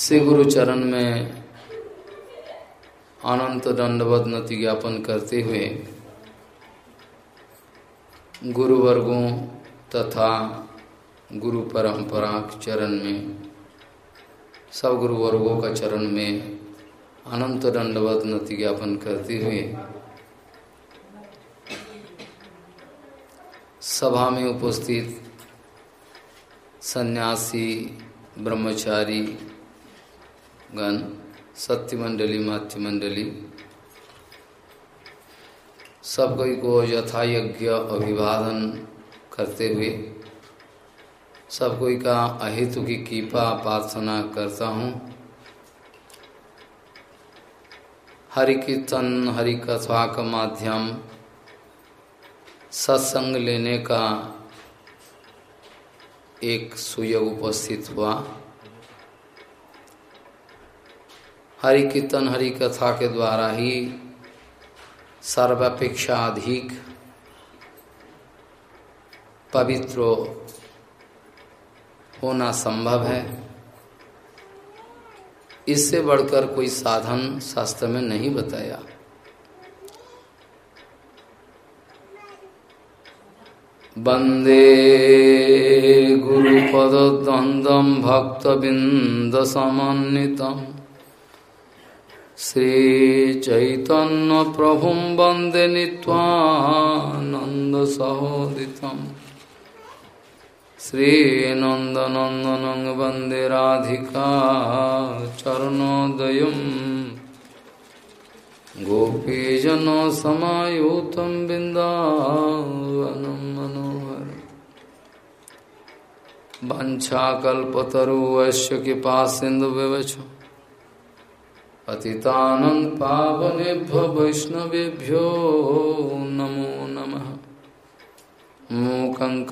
श्री गुरु चरण में अनंत दंडवत नति ज्ञापन करते हुए गुरु वर्गों तथा गुरु परंपरा चरण में, सब गुरु वर्गों का चरण में अनंत दंडवत नति ज्ञापन करते हुए सभा में उपस्थित सन्यासी, ब्रह्मचारी गण सत्य मंडली मातृ मंडली सब कोई को यथा यज्ञ अभिवादन करते हुए सब कोई का अहितु की कृपा प्रार्थना करता हूँ। हरि कीर्तन, हरि कथा का माध्यम, सत्संग लेने का एक सुयोग उपस्थित हुआ। हरि कीर्तन, हरि कथा के द्वारा ही सर्वापेक्षा अधिक पवित्र होना संभव है। इससे बढ़कर कोई साधन शास्त्र में नहीं बताया। वंदे वंदे गुरुपदद्वन्द्वं भक्तबिन्दसमन्वितम्। श्रीचैतन्यप्रभुं वंदे नीत्वानन्दसहोदितम् श्रीनन्दनन्दनं वंदे राधिका चरणोदयम् गोपीजनसमायुतं बिन्दावनं मनोहर। वञ्छाकल्पतरुवश्य कृपा सिन्धुविवच पतितानं पावनेभ्यो वैष्णवेभ्यो नमो नमः। मूकं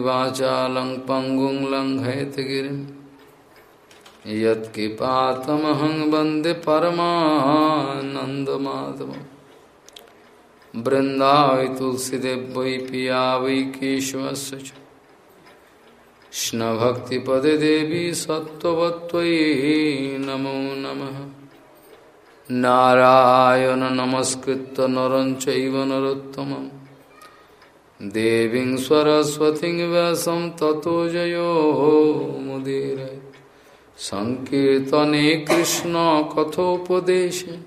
वाचालं पङ्गुं लङ्घयतगिरिम् यत्कृपातमहं वंदे परमानन्दमाधवम्। वृन्दावै तुलसीदेव वै पिया वै केशवस्य च। कृष्णभक्तिपदे देवी सत्त्ववत्त्वयि नमो नमः। नारायण नमस्कृत्य नरं चैव देवीं सरस्वतीं व्यासं ततो जयो मुदीरय संकीर्तने कृष्ण कथोपदेशे।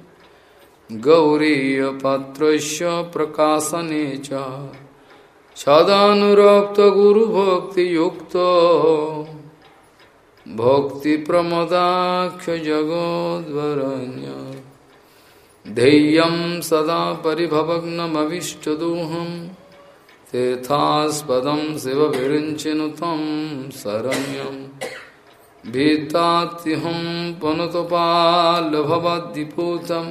गौरीयपात्रस्य प्रकाशने च। सदानुरक्तगुरुभक्तियुक्तो। भक्तिप्रमदाख्यजगोद्वरण्य ध्येयं सदा परिभवग्नमविष्टदोहं। तीर्थास्पदं शरण्यम् भीतात्यहं पनुतपालभवद्दिपूतं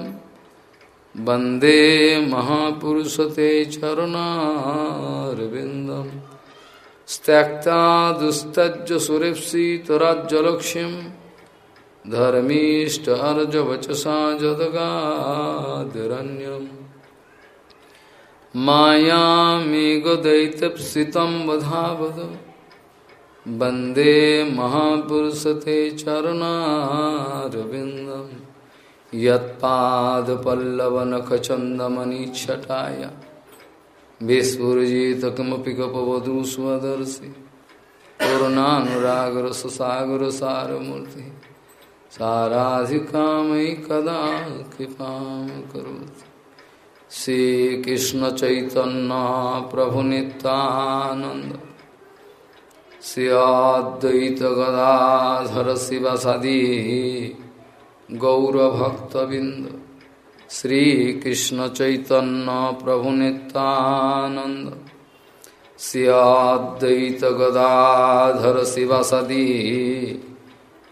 वंदे महापुरुषते चरणारविन्दं। त्यक्ता दुस्तज्ज सुरेप्सितराज्यलक्ष्यं धर्मीष्ट अर्जवचसा जदगादिरण्यम् मायामेघदैतप्सितं वधावद। वंदे महापुरुषते चरणारविन्दं यत्पादपल्लवनखचन्दमनिच्छटाय। कपवधू स्वदर्शि पूर्णानुरागरससागरसारमूर्तिः। साराधिकामयि कदा कृपां करोति श्रीकृष्णचैतन्य प्रभुनितानन्द श्रियाद्वैत गदाधर शिवसदी गौरभक्तबिंद श्रीकृष्ण चैतन्य प्रभु नित्यानंद श्रियाद्वैत गदाधर शिवसदी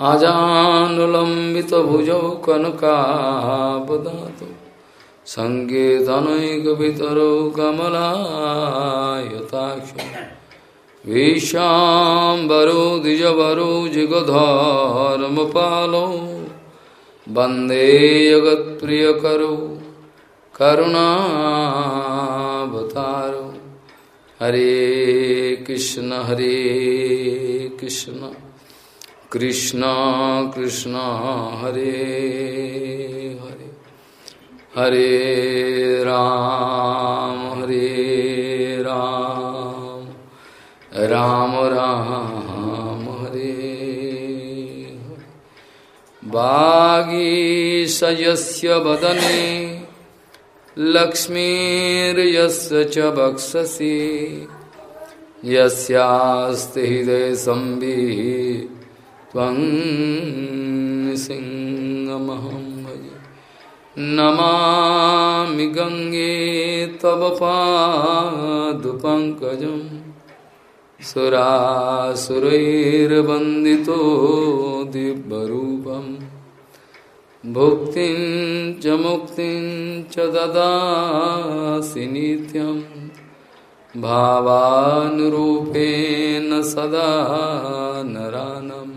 आजानुलम्बितभुजौ कनकावदातु सङ्केतनैकपितरौ कमलायताक्ष विशाम्बरो द्विजवरो जिगधर्मपालो वंदे जगत्प्रियकरो करुणावतारो। हरे कृष्ण हरे कृष्ण। कृष्ण कृष्ण, हरे हरे। हरे राम हरे राम। राम राम, हरे बागी सयस्य वदने लक्ष्मीर्यस्य च बक्षसि। यस्यास्ति हृदय संविः त्वं सिंहमहं भजे नमामि तव पादुपङ्कजं सुरासुरैर्वन्दितो दिव्यरूपम् भुक्तिं च मुक्तिं भावानुरूपेण सदा नरानम्।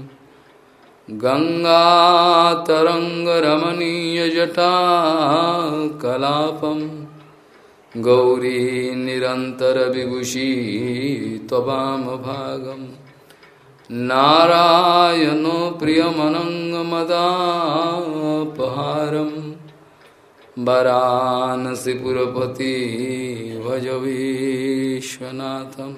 गङ्गातरङ्गरमणीयजटा कलापं गौरी निरन्तरविभूषी त्ववामभागम् नारायणो प्रियमनङ्गमदापहारं वरानसिपुरपति भज विश्वनाथम्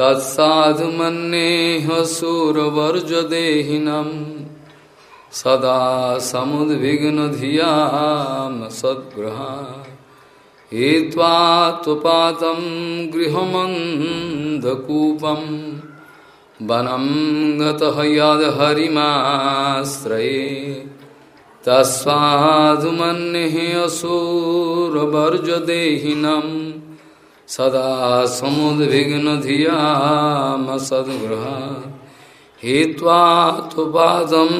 तत्साधु मन्नेह सूरवर्जदेहिनम् सदा समुद्विग्नधियाँ सद्गृहा हित्वा त्वपातं गृहमन्धकूपं वनं गतः यद्हरिमाश्रये तस्माधु मन्निः असुरवर्जदेहिनम् सदा समुद्विग्नधियाम सद्गृहा। हित्वा तुपादं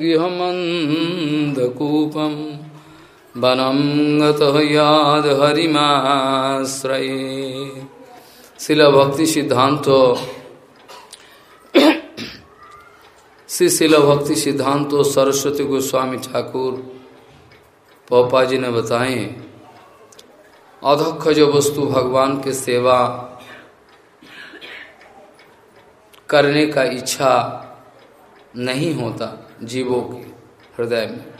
गृहमन्दकूपं वनं गतः यादहरिमाश्रये शिल भक्ति सिद्धांत श्री शिल भक्ति सिद्धांत सरस्वती गोस्वामी ठाकुर पोपा जी ने बताए अधक्ष जो वस्तु भगवान के सेवा करने का इच्छा नहीं होता जीवों के हृदय में।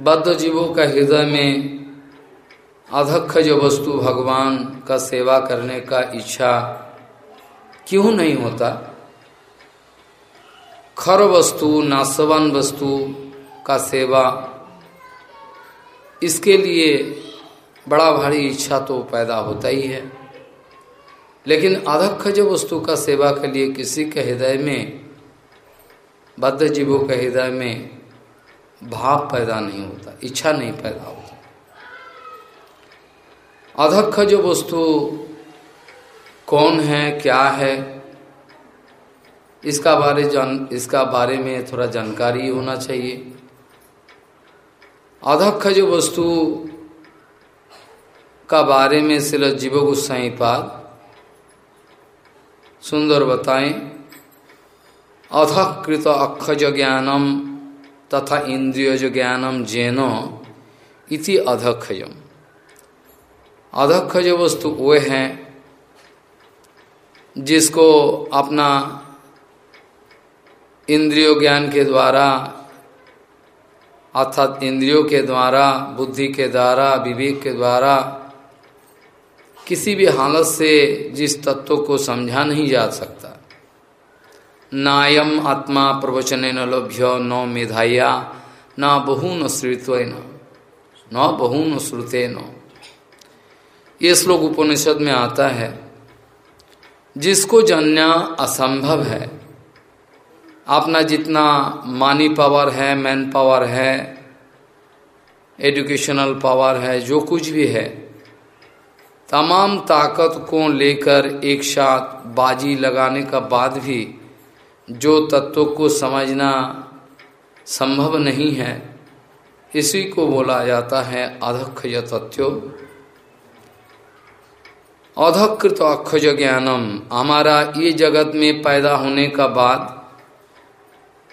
बद्ध जीवों का हृदय में अधक्ष जो वस्तु भगवान का सेवा करने का इच्छा क्यों नहीं होता? खर वस्तु नासवान वस्तु का सेवा इसके लिए बड़ा भारी इच्छा तो पैदा होता ही है। लेकिन अधक्ष जो वस्तु का सेवा के लिए किसी के हृदय में, बद्ध जीवों के हृदय में भाव पैदा नहीं होता, इच्छा नहीं पैदा होती। अधक्ष जो वस्तु कौन है, क्या है, इसका बारे जान, इसका बारे में थोड़ा जानकारी होना चाहिए। अधक्ष जो वस्तु का बारे में शिल जीव गोस्वाई पाद सुंदर बताएँ अधकृत अक्षज ज्ञानम तथा इंद्रियज ज्ञानम जैनो इति अधक्षजम अधक्षज वस्तु वे हैं जिसको अपना इंद्रियो ज्ञान के द्वारा अर्थात इंद्रियों के द्वारा, बुद्धि के द्वारा, विवेक के द्वारा किसी भी हालत से जिस तत्व को समझा नहीं जा सकता। नायम आत्मा प्रवचन न लभ्य न मेधाया, न बहु न श्रुत्व न बहु न श्रुते न ये श्लोक उपनिषद में आता है, जिसको जानना असंभव है। अपना जितना मानी पावर है मैन पावर है एजुकेशनल पावर है, जो कुछ भी है तमाम ताकत को लेकर एक साथ बाजी लगाने का बाद भी जो तत्व को समझना संभव नहीं है, इसी को बोला जाता है अधक्ष तथ्यो अधकृत अक्षज ज्ञानम, हमारा ये जगत में पैदा होने का बाद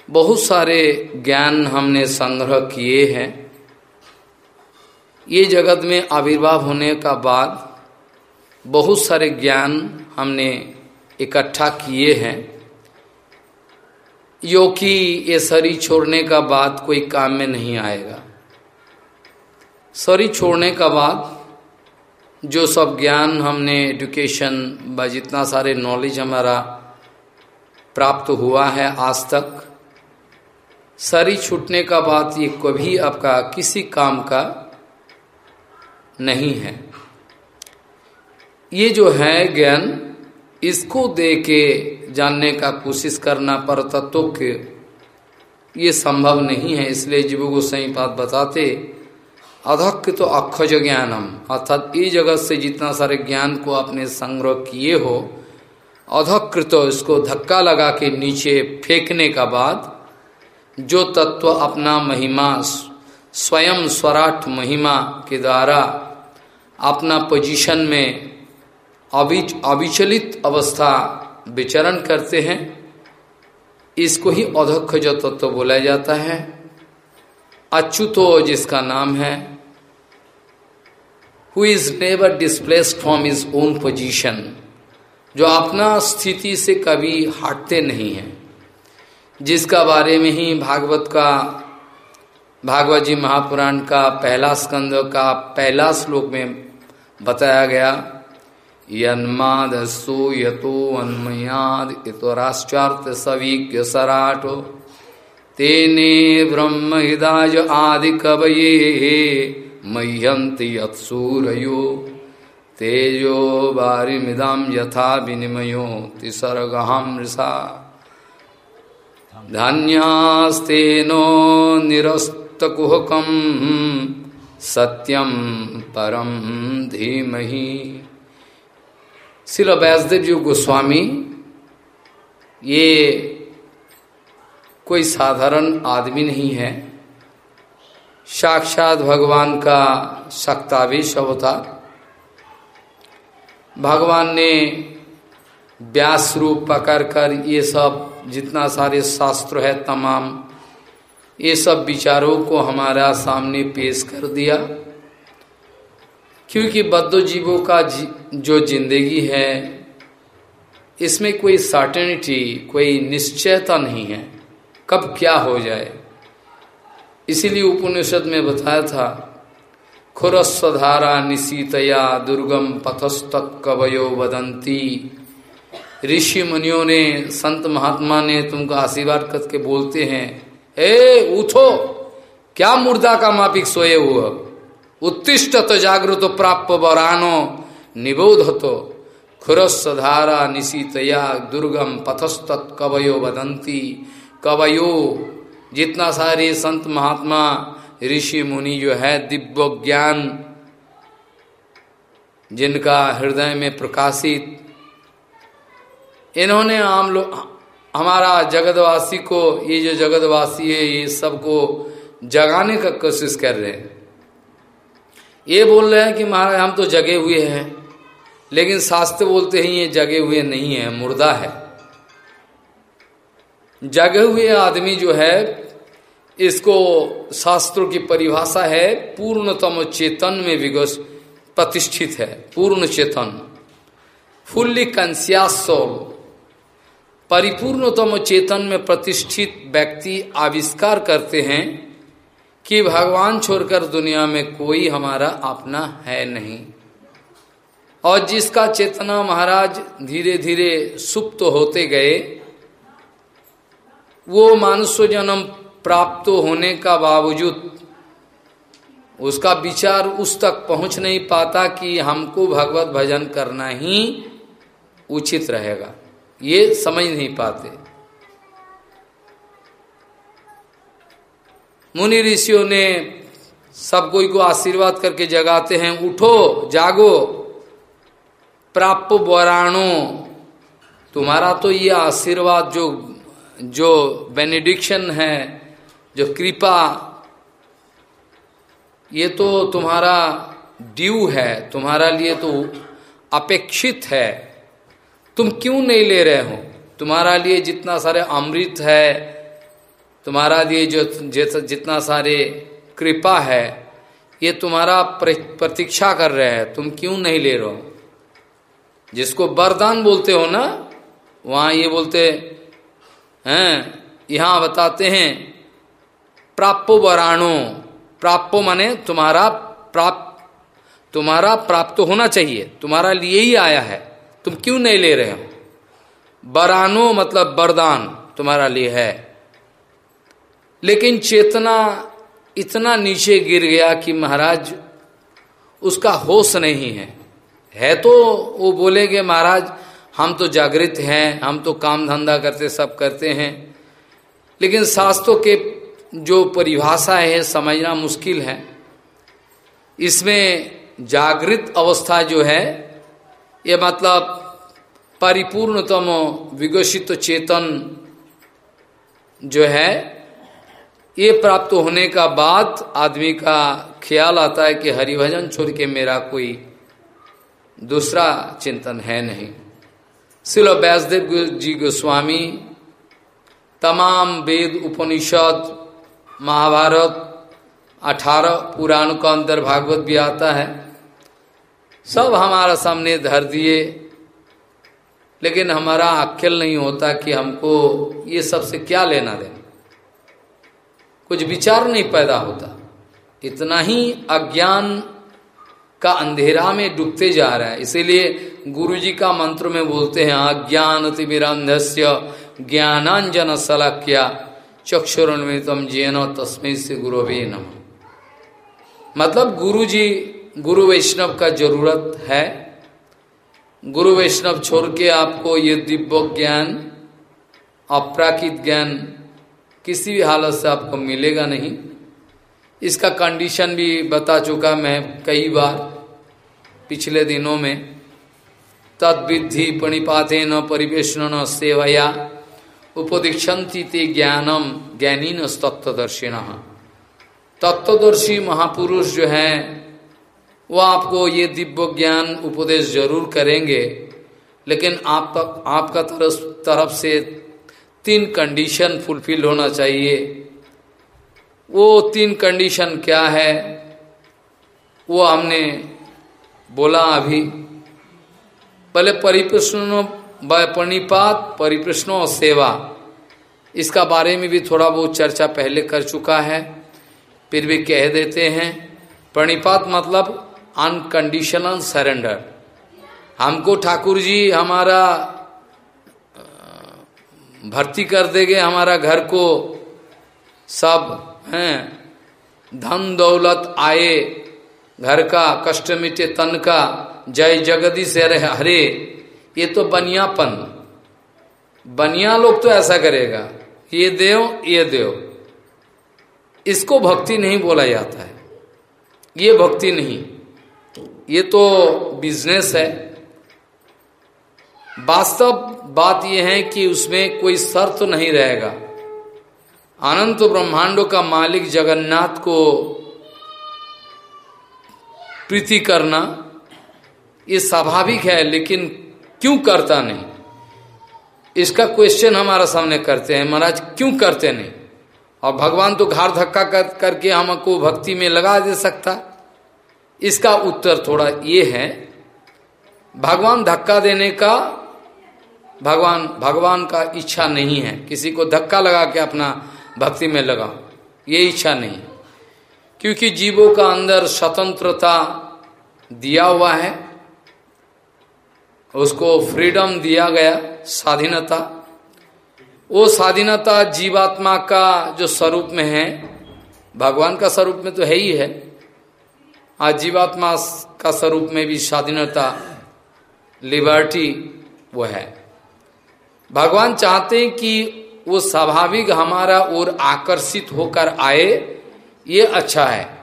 बहुत सारे ज्ञान हमने संग्रह किए हैं। ये जगत में आविर्भाव होने का बाद बहुत सारे ज्ञान हमने इकट्ठा किए हैं। यो कि ये शरीर छोड़ने का बाद कोई काम में नहीं आएगा। शरीर छोड़ने का बाद जो सब ज्ञान हमने एजुकेशन व जितना सारे नॉलेज हमारा प्राप्त हुआ है आज तक शरीर छूटने का बाद ये कभी आपका किसी काम का नहीं है। ये जो है ज्ञान, इसको दे के जानने का कोशिश करना पर तत्व के ये संभव नहीं है, इसलिए जीव को सही बात बताते अधक तो अक्षज ज्ञानम। अर्थात ये जगत से जितना सारे ज्ञान को आपने संग्रह किए हो अधकृत तो इसको धक्का लगा के नीचे फेंकने का बाद, जो तत्व अपना महिमा, स्वयं स्वराट महिमा के द्वारा अपना पोजीशन में अविच, अविचलित अवस्था विचरण करते हैं। इसको ही अधक्ष जो तत्व तो बोला जाता है। अच्युतो जिसका नाम है who is never displaced from his own position जो अपना स्थिति से कभी हटते नहीं है। जिसका बारे में ही भागवत का, भागवत जी महापुराण का पहला स्कंद का पहला श्लोक में बताया गया यन्मादस्सु यतो अन्मयाद इतराश्चार्थ सवीक्य सराटो तेने ब्रह्म हिदाज आदि कवये मह्यंति यत्सूरयो। तेजो बारिमिदम यथा विनिमयो तिसर्गहम ऋषा धन्यास्तेनो निरस्तकुहकम सत्यम परम धीमहि। शिल व्यासदेव जी गोस्वामी ये कोई साधारण आदमी नहीं है। साक्षात भगवान का शक्तावेश अवतार। भगवान ने व्यास रूप पकड़ कर ये सब जितना सारे शास्त्र है तमाम, ये सब विचारों को हमारा सामने पेश कर दिया। क्योंकि बद्ध जीवों का जी, जो ज़िंदगी है इसमें कोई सर्टेनिटी कोई निश्चयता नहीं है। कब क्या हो जाए? इसीलिए उपनिषद में बताया था खुरस्वधारा निशीतया दुर्गम पथस्तक कवयो बदंती ऋषि मुनियों ने संत महात्मा ने तुमको आशीर्वाद करके बोलते हैं ए उठो! क्या मुर्दा का मापिक सोए हुआ उत्तिष्ट तो जागृत प्राप्त वरानो निबोध तो खुरस्धारा निशीतया दुर्गम पथस्त कवयो वदंती कवयो, जितना सारे संत महात्मा, ऋषि मुनि जो है, दिव्य ज्ञान, जिनका हृदय में प्रकाशित, इन्होंने आम लोग हमारा जगतवासी को, ये जो जगतवासी है, ये सबको जगाने का कोशिश कर रहे हैं। ये बोल रहे हैं कि महाराज, हम तो जगे हुए हैं, लेकिन शास्त्र बोलते हैं ये जगे हुए नहीं है, मुर्दा है। जगे हुए आदमी जो है, इसको शास्त्रों की परिभाषा है, पूर्णतम चेतन में विगस प्रतिष्ठित है, पूर्ण चेतन। फुल्ली कंसियास सोल परिपूर्णतम चेतन में प्रतिष्ठित व्यक्ति आविष्कार करते हैं कि भगवान छोड़कर दुनिया में कोई हमारा अपना है नहीं। और जिसका चेतना महाराज धीरे धीरे सुप्त होते गए, वो मानुष्य जन्म प्राप्त होने का बावजूद उसका विचार उस तक पहुँच नहीं पाता कि हमको भगवत भजन करना ही उचित रहेगा। ये समझ नहीं पाते। मुनि ऋषियों ने सब कोई को आशीर्वाद करके जगाते हैं, उठो, जागो प्राप्त वराणो तुम्हारा तो ये आशीर्वाद जो जो बेनिडिक्शन है, जो कृपा, ये तो तुम्हारा ड्यू है, तुम्हारा लिए तो अपेक्षित है। तुम क्यों नहीं ले रहे हो? तुम्हारा लिए जितना सारे अमृत है तुम्हारा लिए जो जितना सारे कृपा है, ये तुम्हारा प्रतीक्षा कर रहे हैं। तुम क्यों नहीं ले रहे हो? जिसको वरदान बोलते हो ना, वहाँ ये बोलते, हैं, यहाँ बताते हैं, प्राप्पो वराणो, प्राप्पो माने तुम्हारा प्राप्त तुम्हारा प्राप्त होना चाहिए, तुम्हारा लिए ही आया है, तुम क्यों नहीं ले रहे हो? बरानो मतलब वरदान तुम्हारा लिए है। लेकिन चेतना इतना नीचे गिर गया कि महाराज, उसका होश नहीं है। है तो वो बोलेंगे, महाराज, हम तो जागृत हैं, हम तो काम धंधा करते, सब करते हैं। लेकिन शास्त्रों के जो परिभाषा है, समझना मुश्किल है। इसमें जागृत अवस्था जो है, ये मतलब परिपूर्णतम विकसित चेतन जो है ये प्राप्त होने का बाद आदमी का ख्याल आता है कि हरिभजन छोड़ के मेरा कोई दूसरा चिंतन है नहीं। सिलो व्यासदेव जी गोस्वामी, तमाम वेद उपनिषद, महाभारत, अठारह पुराण का अंदर भागवत भी आता है। सब हमारा सामने धर दिए, लेकिन हमारा अक्ल नहीं होता कि हमको ये सबसे क्या लेना देना। कुछ विचार नहीं पैदा होता। इतना ही अज्ञान का अंधेरा में डूबते जा रहा है। इसीलिए गुरु जी का मंत्र में बोलते हैं अज्ञान तिमिरंधस्य ज्ञानांजन सलक्या चक्षुरन्वितम जैन तस्में से गुरुवे नम। मतलब गुरु जी गुरु वैष्णव का ज़रूरत है। गुरु वैष्णव छोड़ के आपको ये दिव्य ज्ञान, अपराकित ज्ञान किसी भी हालत से आपको मिलेगा नहीं। इसका कंडीशन भी बता चुका मैं कई बार पिछले दिनों में। तद्विधि पणिपाते न परिवेशन सेवया उपदीक्षंती ते ज्ञानम ज्ञानी न तत्वदर्शिण तत्वदर्शी महापुरुष जो हैं, वो आपको ये दिव्य ज्ञान उपदेश ज़रूर करेंगे, लेकिन आप आपका तरफ़ तरफ़ से तीन कंडीशन फुलफिल होना चाहिए। वो तीन कंडीशन क्या है, वो हमने बोला अभी। पहले परिप्रश्न परिपात परिप्रश्न और सेवा। इसका बारे में भी थोड़ा बहुत चर्चा पहले कर चुका है, फिर भी कह देते हैं। प्रणिपात मतलब अनकंडीशनल सरेंडर हमको ठाकुर जी, हमारा भर्ती कर देंगे हमारा घर को। सब, हैं। धन दौलत आए, घर का, कष्ट मिटे तन का। जय जगदी से रहे हरे। ये तो बनियापन। बनिया लोग तो ऐसा करेगा, ये देव ये देव। इसको भक्ति नहीं बोला जाता है। ये भक्ति नहीं। ये तो बिज़नेस है। वास्तव बात यह है कि उसमें कोई शर्त तो नहीं रहेगा। अनंत ब्रह्मांडों का मालिक जगन्नाथ को प्रीति करना, ये स्वाभाविक है, लेकिन क्यों करता नहीं? इसका क्वेश्चन हमारा सामने करते हैं, महाराज, क्यों करते नहीं? और भगवान तो घार धक्का कर, करके हमको भक्ति में लगा दे सकता। इसका उत्तर थोड़ा ये है, भगवान धक्का देने का भगवान भगवान का इच्छा नहीं है। किसी को धक्का लगा के अपना भक्ति में लगाओ, ये इच्छा नहीं। क्योंकि जीवों का अंदर स्वतंत्रता दिया हुआ है, उसको फ्रीडम दिया गया, स्वाधीनता। वो स्वाधीनता जीवात्मा का जो स्वरूप में है, भगवान का स्वरूप में तो है ही है। आज जीवात्मा का स्वरूप में भी स्वाधीनता लिबर्टी वो है। भगवान चाहते हैं कि वो स्वाभाविक हमारा ओर आकर्षित होकर आए, ये अच्छा है।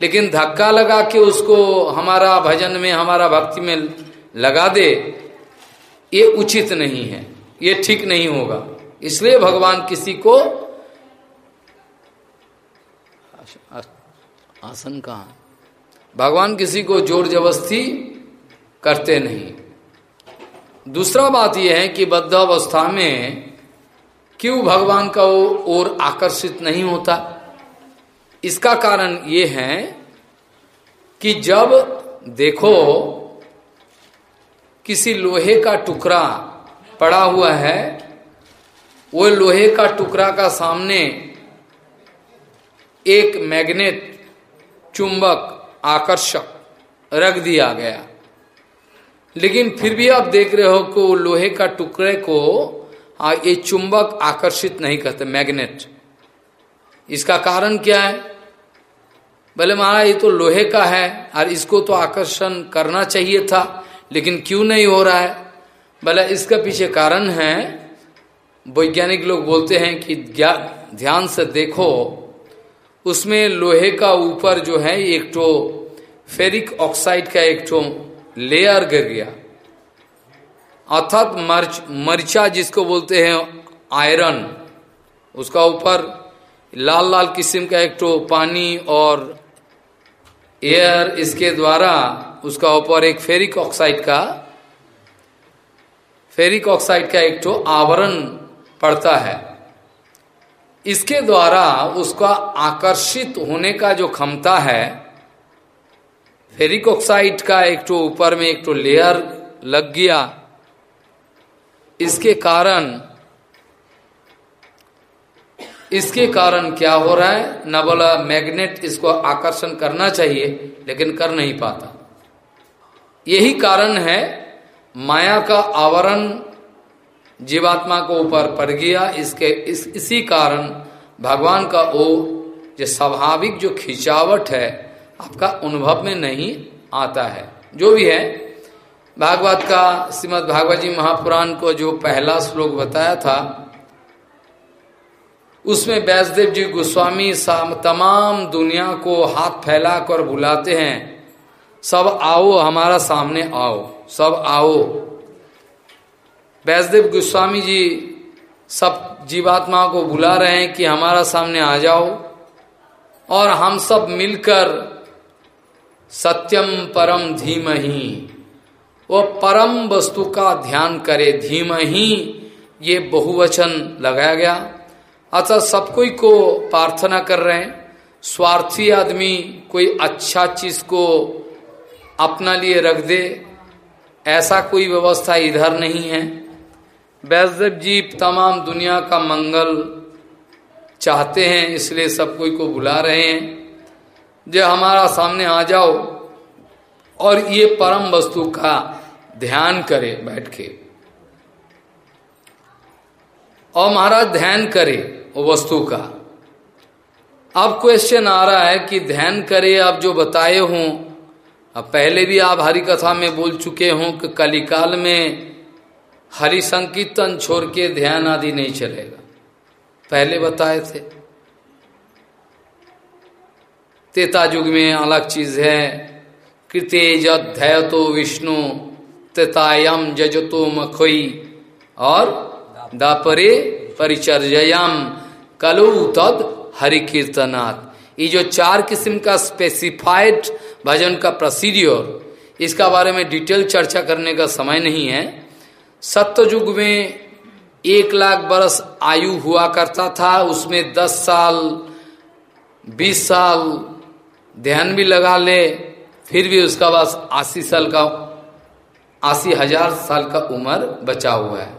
लेकिन धक्का लगा के उसको हमारा भजन में, हमारा भक्ति में लगा दे, ये उचित नहीं है, ये ठीक नहीं होगा। इसलिए भगवान किसी को आसन कहा। भगवान किसी को ज़ोर जबरस्ती करते नहीं। दूसरा बात यह है कि बद्ध अवस्था में क्यों भगवान का ओर आकर्षित नहीं होता? इसका कारण ये है कि जब देखो किसी लोहे का टुकड़ा पड़ा हुआ है, वो लोहे का टुकड़ा का सामने एक मैग्नेट, चुंबक, आकर्षक रख दिया गया। लेकिन फिर भी आप देख रहे हो कि वो लोहे का टुकड़े को ये चुंबक आकर्षित नहीं करते, मैग्नेट। इसका कारण क्या है? बोले, महाराज, ये तो लोहे का है और इसको तो आकर्षण करना चाहिए था, लेकिन क्यों नहीं हो रहा है? बोले, इसका पीछे कारण है, वैज्ञानिक लोग बोलते हैं कि ध्यान से देखो, उसमें लोहे का ऊपर जो है, एक तो फेरिक ऑक्साइड का एक तो लेयर गिर गया। अर्थात मर्च, मर्चा जिसको बोलते हैं, आयरन, उसका ऊपर लाल लाल किस्म का एक तो पानी और एयर इसके द्वारा उसका ऊपर एक फेरिक ऑक्साइड का, फेरिक ऑक्साइड का एक तो आवरण पड़ता है। इसके द्वारा उसका आकर्षित होने का जो क्षमता है फेरिक ऑक्साइड का एक तो ऊपर में एक तो लेयर लग गया। इसके कारण इसके कारण क्या हो रहा है? न बोला मैग्नेट इसको आकर्षण करना चाहिए, लेकिन कर नहीं पाता। यही कारण है, माया का आवरण जीवात्मा को ऊपर पड़ गया। इसके, इस, इसी कारण भगवान का वो जो स्वाभाविक जो खिंचावट है आपका अनुभव में नहीं आता है। जो भी है, भागवत का, श्रीमद भागवत जी महापुराण को जो पहला श्लोक बताया था, उसमें वैसदेव जी गोस्वामी तमाम दुनिया को हाथ फैला कर बुलाते हैं, सब आओ हमारा सामने आओ, सब आओ। वैसदेव गोस्वामी जी सब जीवात्मा को बुला रहे हैं कि हमारा सामने आ जाओ, और हम सब मिलकर सत्यम परम धीम ही वो परम वस्तु का ध्यान करे धीम ही ये बहुवचन लगाया गया। अतः सब कोई को प्रार्थना कर रहे हैं। स्वार्थी आदमी कोई अच्छा चीज़ को अपना लिए रख दे, ऐसा कोई व्यवस्था इधर नहीं है। वैष्णव जी, तमाम दुनिया का मंगल चाहते हैं, इसलिए सब कोई को बुला रहे हैं। जो हमारा सामने आ जाओ। और ये परम वस्तु का ध्यान करे बैठ के। और महाराज, ध्यान करे वो वस्तु का। अब क्वेश्चन आ रहा है कि ध्यान करे, अब जो बताए हूँ, अब पहले भी आप हरि कथा में बोल चुके हों कि कलिकाल में हरि संकीर्तन छोड़ के ध्यान आदि नहीं चलेगा। पहले बताए थे। तेता युग में अलग चीज़ है। कृते जय तो विष्णु तेतायम जजतो मखोई, और दापरे परिचर्याम कलो तद हरि कीर्तनाथ ये जो चार किस्म का स्पेसिफाइड भजन का प्रोसीडियर इसका बारे में डिटेल चर्चा करने का समय नहीं है। सत्य में एक लाख बरस आयु हुआ करता था, उसमें दस साल, बीस साल ध्यान भी लगा ले, फिर भी उसका पास अस्सी साल का, अस्सी हज़ार साल का उम्र बचा हुआ है।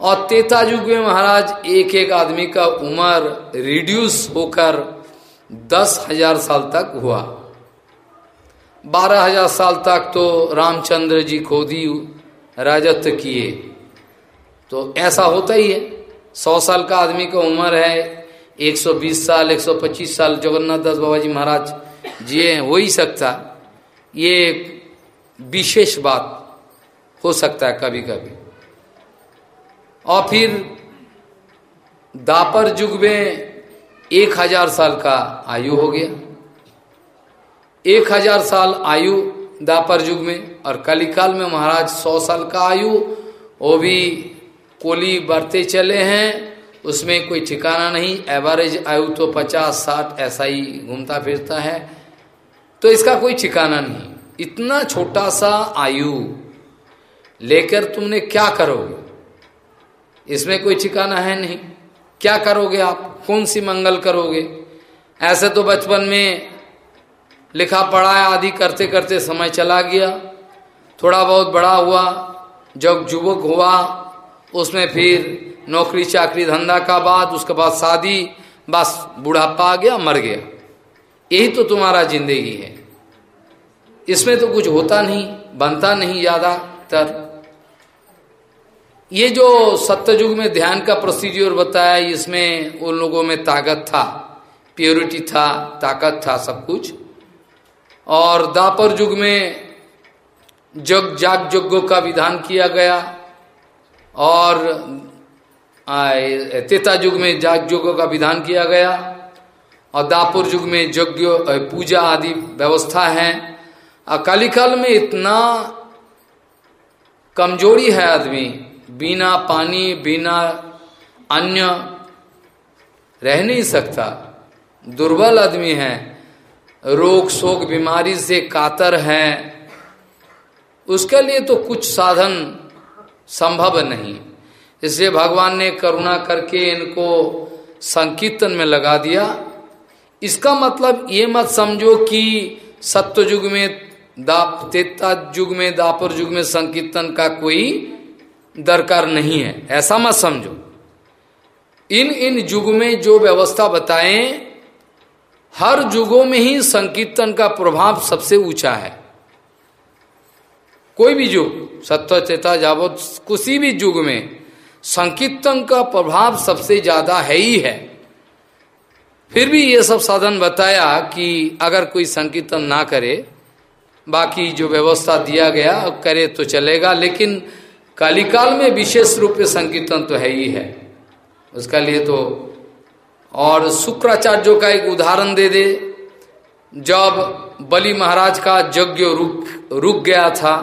और तेता युग में महाराज एक एक आदमी का उम्र रिड्यूस होकर दस हज़ार साल तक हुआ। बारह हज़ार साल तक तो रामचंद्र जी खोदी राजत्व किए। तो ऐसा होता ही है। सौ साल का आदमी का उम्र है 120 साल 125 साल जगन्नाथ दास बाबा जी महाराज जिए हो, ही सकता। ये विशेष बात हो सकता है कभी कभी और फिर दापर युग में एक हज़ार साल का आयु हो गया। एक हज़ार साल आयु दापर युग में और कलिकाल में महाराज सौ साल का आयु, वो भी कोली बढ़ते चले हैं। उसमें कोई ठिकाना नहीं एवरेज आयु तो पचास साठ ऐसा ही घूमता फिरता है। तो इसका कोई ठिकाना नहीं। इतना छोटा सा आयु लेकर तुमने क्या करोगे? इसमें कोई ठिकाना है नहीं। क्या करोगे आप? कौन सी मंगल करोगे? ऐसे तो बचपन में लिखा पढ़ा आदि करते करते समय चला गया। थोड़ा बहुत बड़ा हुआ, जब युवक हुआ उसमें फिर नौकरी चाकरी धंधा का बाद, उसके बाद शादी, बस बुढ़ापा आ गया, मर गया। यही तो तुम्हारा ज़िंदगी है। इसमें तो कुछ होता नहीं, बनता नहीं ज़्यादातर। ये जो सत्ययुग में ध्यान का प्रोसीड्योर बताया, इसमें उन लोगों में ताकत था प्योरिटी था, ताकत था सब कुछ। और दापर युग में जग जाग यज्ञों का विधान किया गया और तेता युग में जाग योगों का विधान किया गया और दापुर युग में यज्ञ पूजा आदि व्यवस्था है। अकालीकाल में इतना कमज़ोरी है आदमी, बिना पानी, बिना अन्य रह नहीं सकता। दुर्बल आदमी है, रोग, शोक, बीमारी से कातर है। उसके लिए तो कुछ साधन संभव नहीं। इसलिए भगवान ने करुणा करके इनको संकीर्तन में लगा दिया। इसका मतलब ये मत समझो कि सत्य युग में दाप तेता युग में दापर युग में संकीर्तन का कोई दरकार नहीं है। ऐसा मत समझो। इन इन युग में जो व्यवस्था बताएँ, हर युगों में ही संकीर्तन का प्रभाव सबसे ऊँचा है। कोई भी युग सत्य चेता जावत किसी भी युग में संकीर्तन का प्रभाव सबसे ज़्यादा है ही है। फिर भी ये सब साधन बताया कि अगर कोई संकीर्तन ना करे, बाकी जो व्यवस्था दिया गया करे तो चलेगा, लेकिन कालिकाल में विशेष रूप से संकीर्तन तो है ही है। उसका लिए तो और शुक्राचार्यों का एक उदाहरण दे दे। जब बलि महाराज का यज्ञ रुक रुक गया था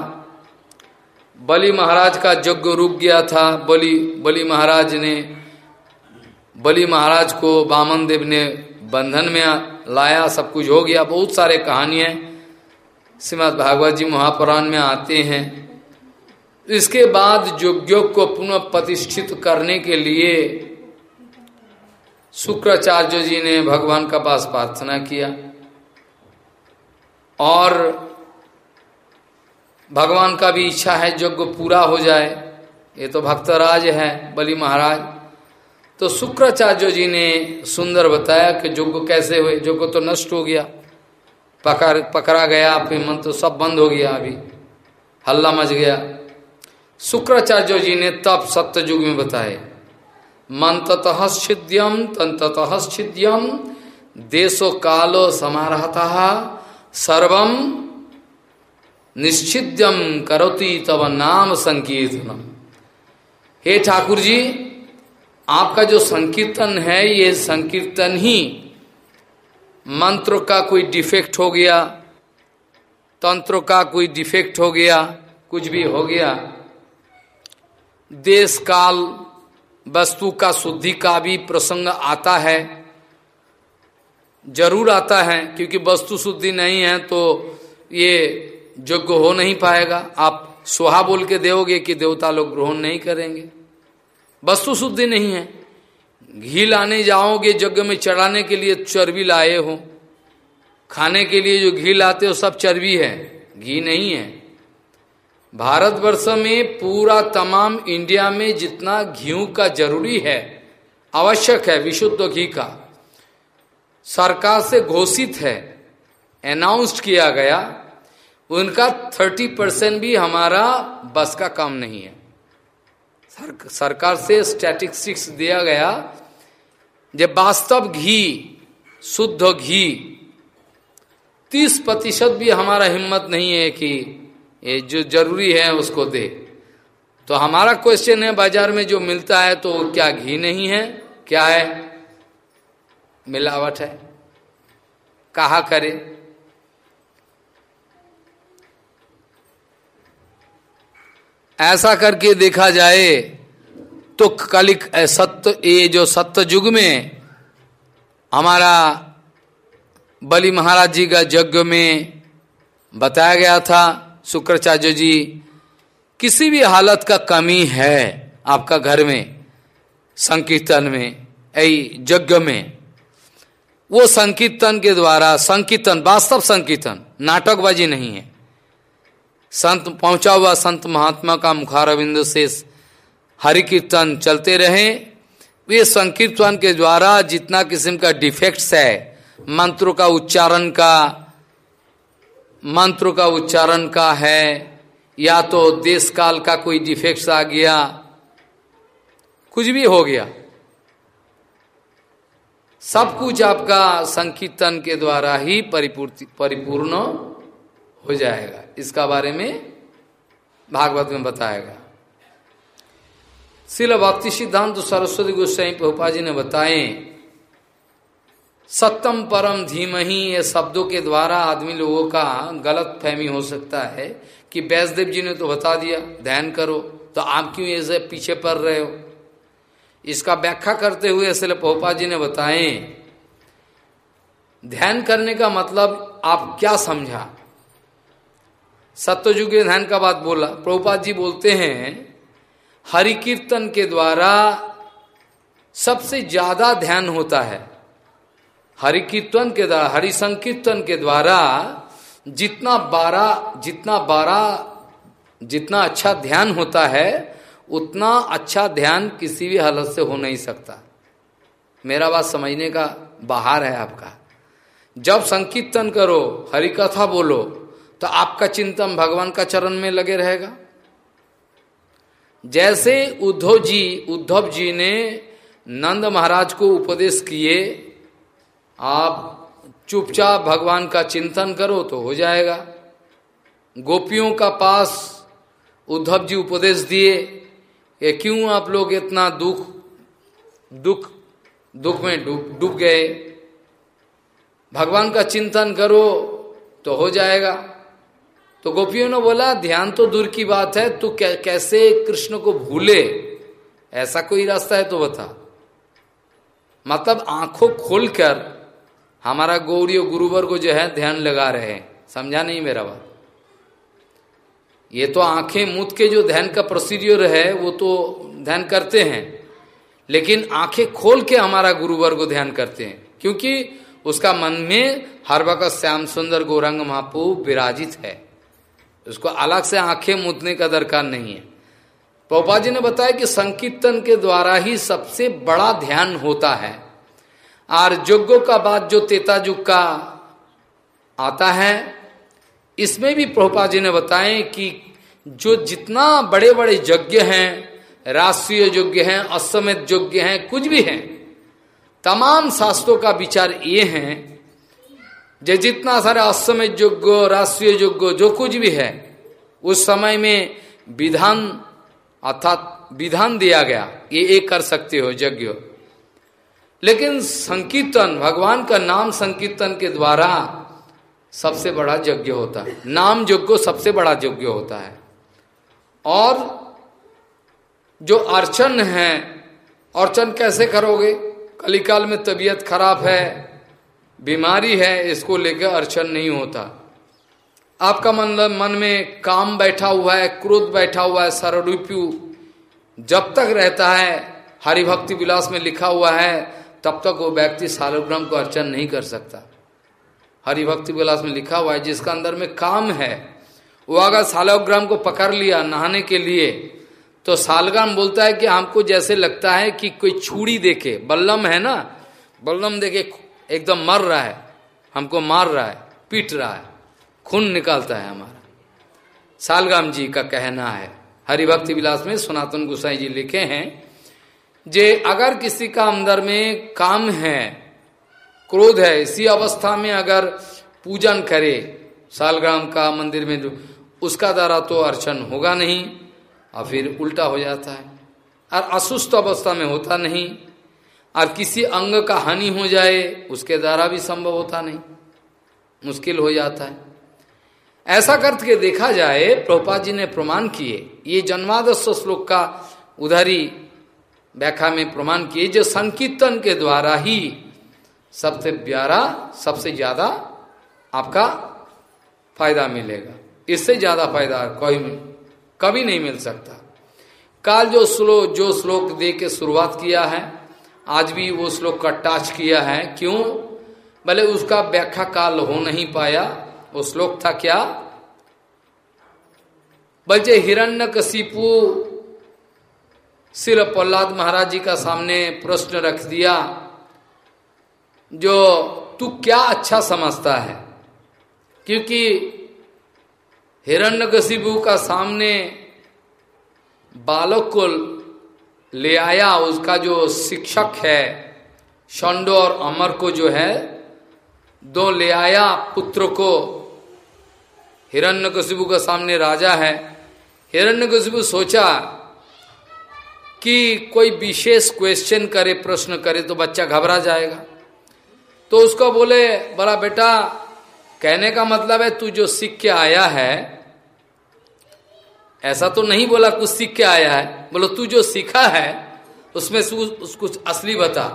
बलि महाराज का यज्ञ रुक गया था। बलि बलि महाराज ने, बलि महाराज को बामन देव ने बंधन में लाया, सब कुछ हो गया। बहुत सारे कहानियाँ श्रीमद भागवत जी महापुराण में आते हैं। इसके बाद यज्ञों को पुनः प्रतिष्ठित करने के लिए शुक्राचार्य जी ने भगवान का पास प्रार्थना किया। और भगवान का भी इच्छा है यज्ञ पूरा हो जाए। ये तो भक्तराज है, बलि महाराज। तो शुक्राचार्य जी ने सुंदर बताया कि यज्ञ कैसे हुए। यज्ञ तो नष्ट हो गया। पकड़, पकड़ा गया फिर मन तो सब बंद हो गया अभी। हल्ला मच गया। शुक्राचार्य जी ने तब सत्य युग में बताए। मन मंततः छिद्यम तंततः छिद्यम देशो कालो समारहता सर्वम निश्चिद्यम करोति तब नाम संकीर्तनम। हे ठाकुर जी आपका जो संकीर्तन है, ये संकीर्तन ही मंत्र का कोई डिफेक्ट हो गया, तंत्र का कोई डिफेक्ट हो गया, कुछ भी हो गया देश काल वस्तु का शुद्धि का भी प्रसंग आता है, ज़रूर आता है, क्योंकि वस्तु शुद्धि नहीं है तो ये योग्य हो नहीं पाएगा। आप सुहा बोल के दोगे कि देवता लोग ग्रहण नहीं करेंगे। वस्तु शुद्धि नहीं है। घी लाने जाओगे, यज्ञ में चढ़ाने के लिए चर्बी लाए हो। खाने के लिए जो घी लाते हो, सब चर्बी है। घी नहीं है। भारतवर्ष में पूरा तमाम इंडिया में जितना घी का ज़रूरी है, आवश्यक है, विशुद्ध घी का, सरकार से घोषित है अनाउंस्ड किया गया उनका थर्टी परसेंट भी हमारा बस का काम नहीं है। सर, सरकार से स्टैटिस्टिक्स दिया गया जब वास्तव घी शुद्ध घी तीस प्रतिशत भी हमारा हिम्मत नहीं है कि ये जो ज़रूरी है उसको दे। तो हमारा क्वेश्चन है बाज़ार में जो मिलता है तो क्या घी नहीं है? क्या है? मिलावट है। कहा करे? ऐसा करके देखा जाए तो कलिक सत्य ये जो सत्य युग में हमारा बलि महाराज जी का यज्ञ में बताया गया था, शुक्राचार्य जी, किसी भी हालत का कमी है आपका घर में, संकीर्तन में, ऐ, यज्ञ में, वो संकीर्तन के द्वारा, संकीर्तन, वास्तव संकीर्तन, नाटकबाजी नहीं है। संत, पहुँचा हुआ संत महात्मा का मुखार मुखारविंद से हरि कीर्तन चलते रहे। वे संकीर्तन के द्वारा जितना किस्म का डिफेक्ट्स है, मंत्रों का उच्चारण का, मंत्र का उच्चारण का है, या तो देश काल का कोई डिफेक्ट्स आ गया, कुछ भी हो गया। सब कुछ आपका संकीर्तन के द्वारा ही परिपूर्ति, परिपूर्ण हो जाएगा। इसका बारे में भागवत में बताएगा। शिल भक्ति सिद्धांत सरस्वती गोस्वाई प्रभुपा जी ने बताए सत्यम परम धीम ही ये शब्दों के द्वारा आदमी लोगों का गलत फहमी हो सकता है कि बैसदेव जी ने तो बता दिया, ध्यान करो तो आप क्यों ऐसे पीछे पड़ रहे हो? इसका व्याख्या करते हुए ऐसे पोपा जी ने बताए, ध्यान करने का मतलब आप क्या समझा? सत्यजुग ध्यान का बात बोला, प्रभुपाद जी बोलते हैं हरि कीर्तन के द्वारा सबसे ज़्यादा ध्यान होता है। हरि कीर्तन के द्वारा हरि संकीर्तन के द्वारा जितना बारा जितना बारा जितना अच्छा ध्यान होता है, उतना अच्छा ध्यान किसी भी हालत से हो नहीं सकता। मेरा बात समझने का बाहर है आपका। जब संकीर्तन करो हरि कथा बोलो तो आपका चिंतन भगवान का चरण में लगे रहेगा। जैसे उद्धव जी उद्धव जी ने नंद महाराज को उपदेश किए, आप चुपचाप भगवान का चिंतन करो तो हो जाएगा। गोपियों का पास उद्धव जी उपदेश दिए ये क्यों आप लोग इतना दुख दुख दुख में डूब डूब गए? भगवान का चिंतन करो तो हो जाएगा। तो गोपियों ने बोला, ध्यान तो दूर की बात है, तू कैसे कृष्ण को भूले? ऐसा कोई रास्ता है तो बता। मतलब आँखों खोलकर हमारा गौरी और गुरुवर को जो है, ध्यान लगा रहे हैं। समझा नहीं मेरा बात? ये तो आँखें मुद के जो ध्यान का प्रोसीडियर है, वो तो ध्यान करते हैं। लेकिन आँखें खोल के हमारा गुरुवर को ध्यान करते हैं, क्योंकि उसका मन में हर वक्त श्याम सुंदर गौरंग महापू विराजित है। उसको अलग से आँखें मुदने का दरकार नहीं है। पोपा जी ने बताया कि संकीर्तन के द्वारा ही सबसे बड़ा ध्यान होता है। और यज्ञों का बाद जो तेता जुग का आता है, इसमें भी प्रभुपा जी ने बताए कि जो जितना बड़े बड़े यज्ञ हैं, राष्ट्रीय यज्ञ हैं, असमित यज्ञ हैं, कुछ भी हैं, तमाम शास्त्रों का विचार ये है जो जितना सारे असमित यज्ञ राष्ट्रीय यज्ञ जो कुछ भी है, उस समय में विधान, अर्थात विधान दिया गया ये एक कर सकते हो, यज्ञ लेकिन संकीर्तन, भगवान का नाम संकीर्तन के द्वारा सबसे बड़ा यज्ञ होता है। नाम यज्ञ सबसे बड़ा यज्ञ होता है। और जो अर्चन है, अर्चन कैसे करोगे? कलिकाल में तबीयत खराब है बीमारी है, इसको लेकर अर्चन नहीं होता। आपका मन मन में काम बैठा हुआ है, क्रोध बैठा हुआ है सररूप्यू जब तक रहता है, हरिभक्ति विलास में लिखा हुआ है, तब तक वो व्यक्ति सालोग्राम को अर्चन नहीं कर सकता। हरिभक्ति विलास में लिखा हुआ है, जिसका अंदर में काम है, वो अगर सालोग्राम को पकड़ लिया नहाने के लिए तो सालग्राम बोलता है कि हमको जैसे लगता है कि कोई छुड़ी देखे, बल्लम है ना? बल्लम देखे एकदम मर रहा है, हमको मार रहा है, पीट रहा है, खून निकालता है हमारा। सालगाम जी का कहना है, हरिभक्ति विलास में सनातन गोसाई जी लिखे हैं, जे अगर किसी का अंदर में काम है, क्रोध है, इसी अवस्था में अगर पूजन करे सालग्राम का मंदिर में जो, उसका द्वारा तो अर्चन होगा नहीं, और फिर उल्टा हो जाता है, और असुस्थ अवस्था में होता नहीं और किसी अंग का हानि हो जाए, उसके द्वारा भी संभव होता नहीं। मुश्किल हो जाता है। ऐसा करके देखा जाए प्रभुपा जी ने प्रमाण किए। ये जन्मादश श्लोक का उधारी व्याख्या में प्रमाण किए, जो संकीर्तन के द्वारा ही सबसे प्यारा, सबसे ज़्यादा आपका फ़ायदा मिलेगा। इससे ज़्यादा फ़ायदा कोई कभी नहीं मिल सकता। काल जो श्लोक जो श्लोक दे के शुरुआत किया है आज भी वो श्लोक का टच किया है। क्यों? भले उसका व्याख्या काल हो नहीं पाया, वो श्लोक था क्या? बल्कि हिरण्य कशिपु सिर प्रहलाद महाराज जी का सामने प्रश्न रख दिया, जो तू क्या अच्छा समझता है? क्योंकि हिरण्यकशिपु का सामने बालक को ले आया उसका जो शिक्षक है, शंडो और अमर को जो है, दो ले आया पुत्र को। हिरण्य हिरण्यकशिपु के सामने राजा है। हिरण्य हिरण्यकशिपु सोचा कि कोई विशेष क्वेश्चन करे, प्रश्न करे तो बच्चा घबरा जाएगा। तो उसको बोले, बड़ा बेटा, कहने का मतलब है तू जो सीख के आया है ऐसा तो नहीं बोला कुछ सीख के आया है। बोलो, तू जो सीखा है, उसमें उस कुछ असली बता।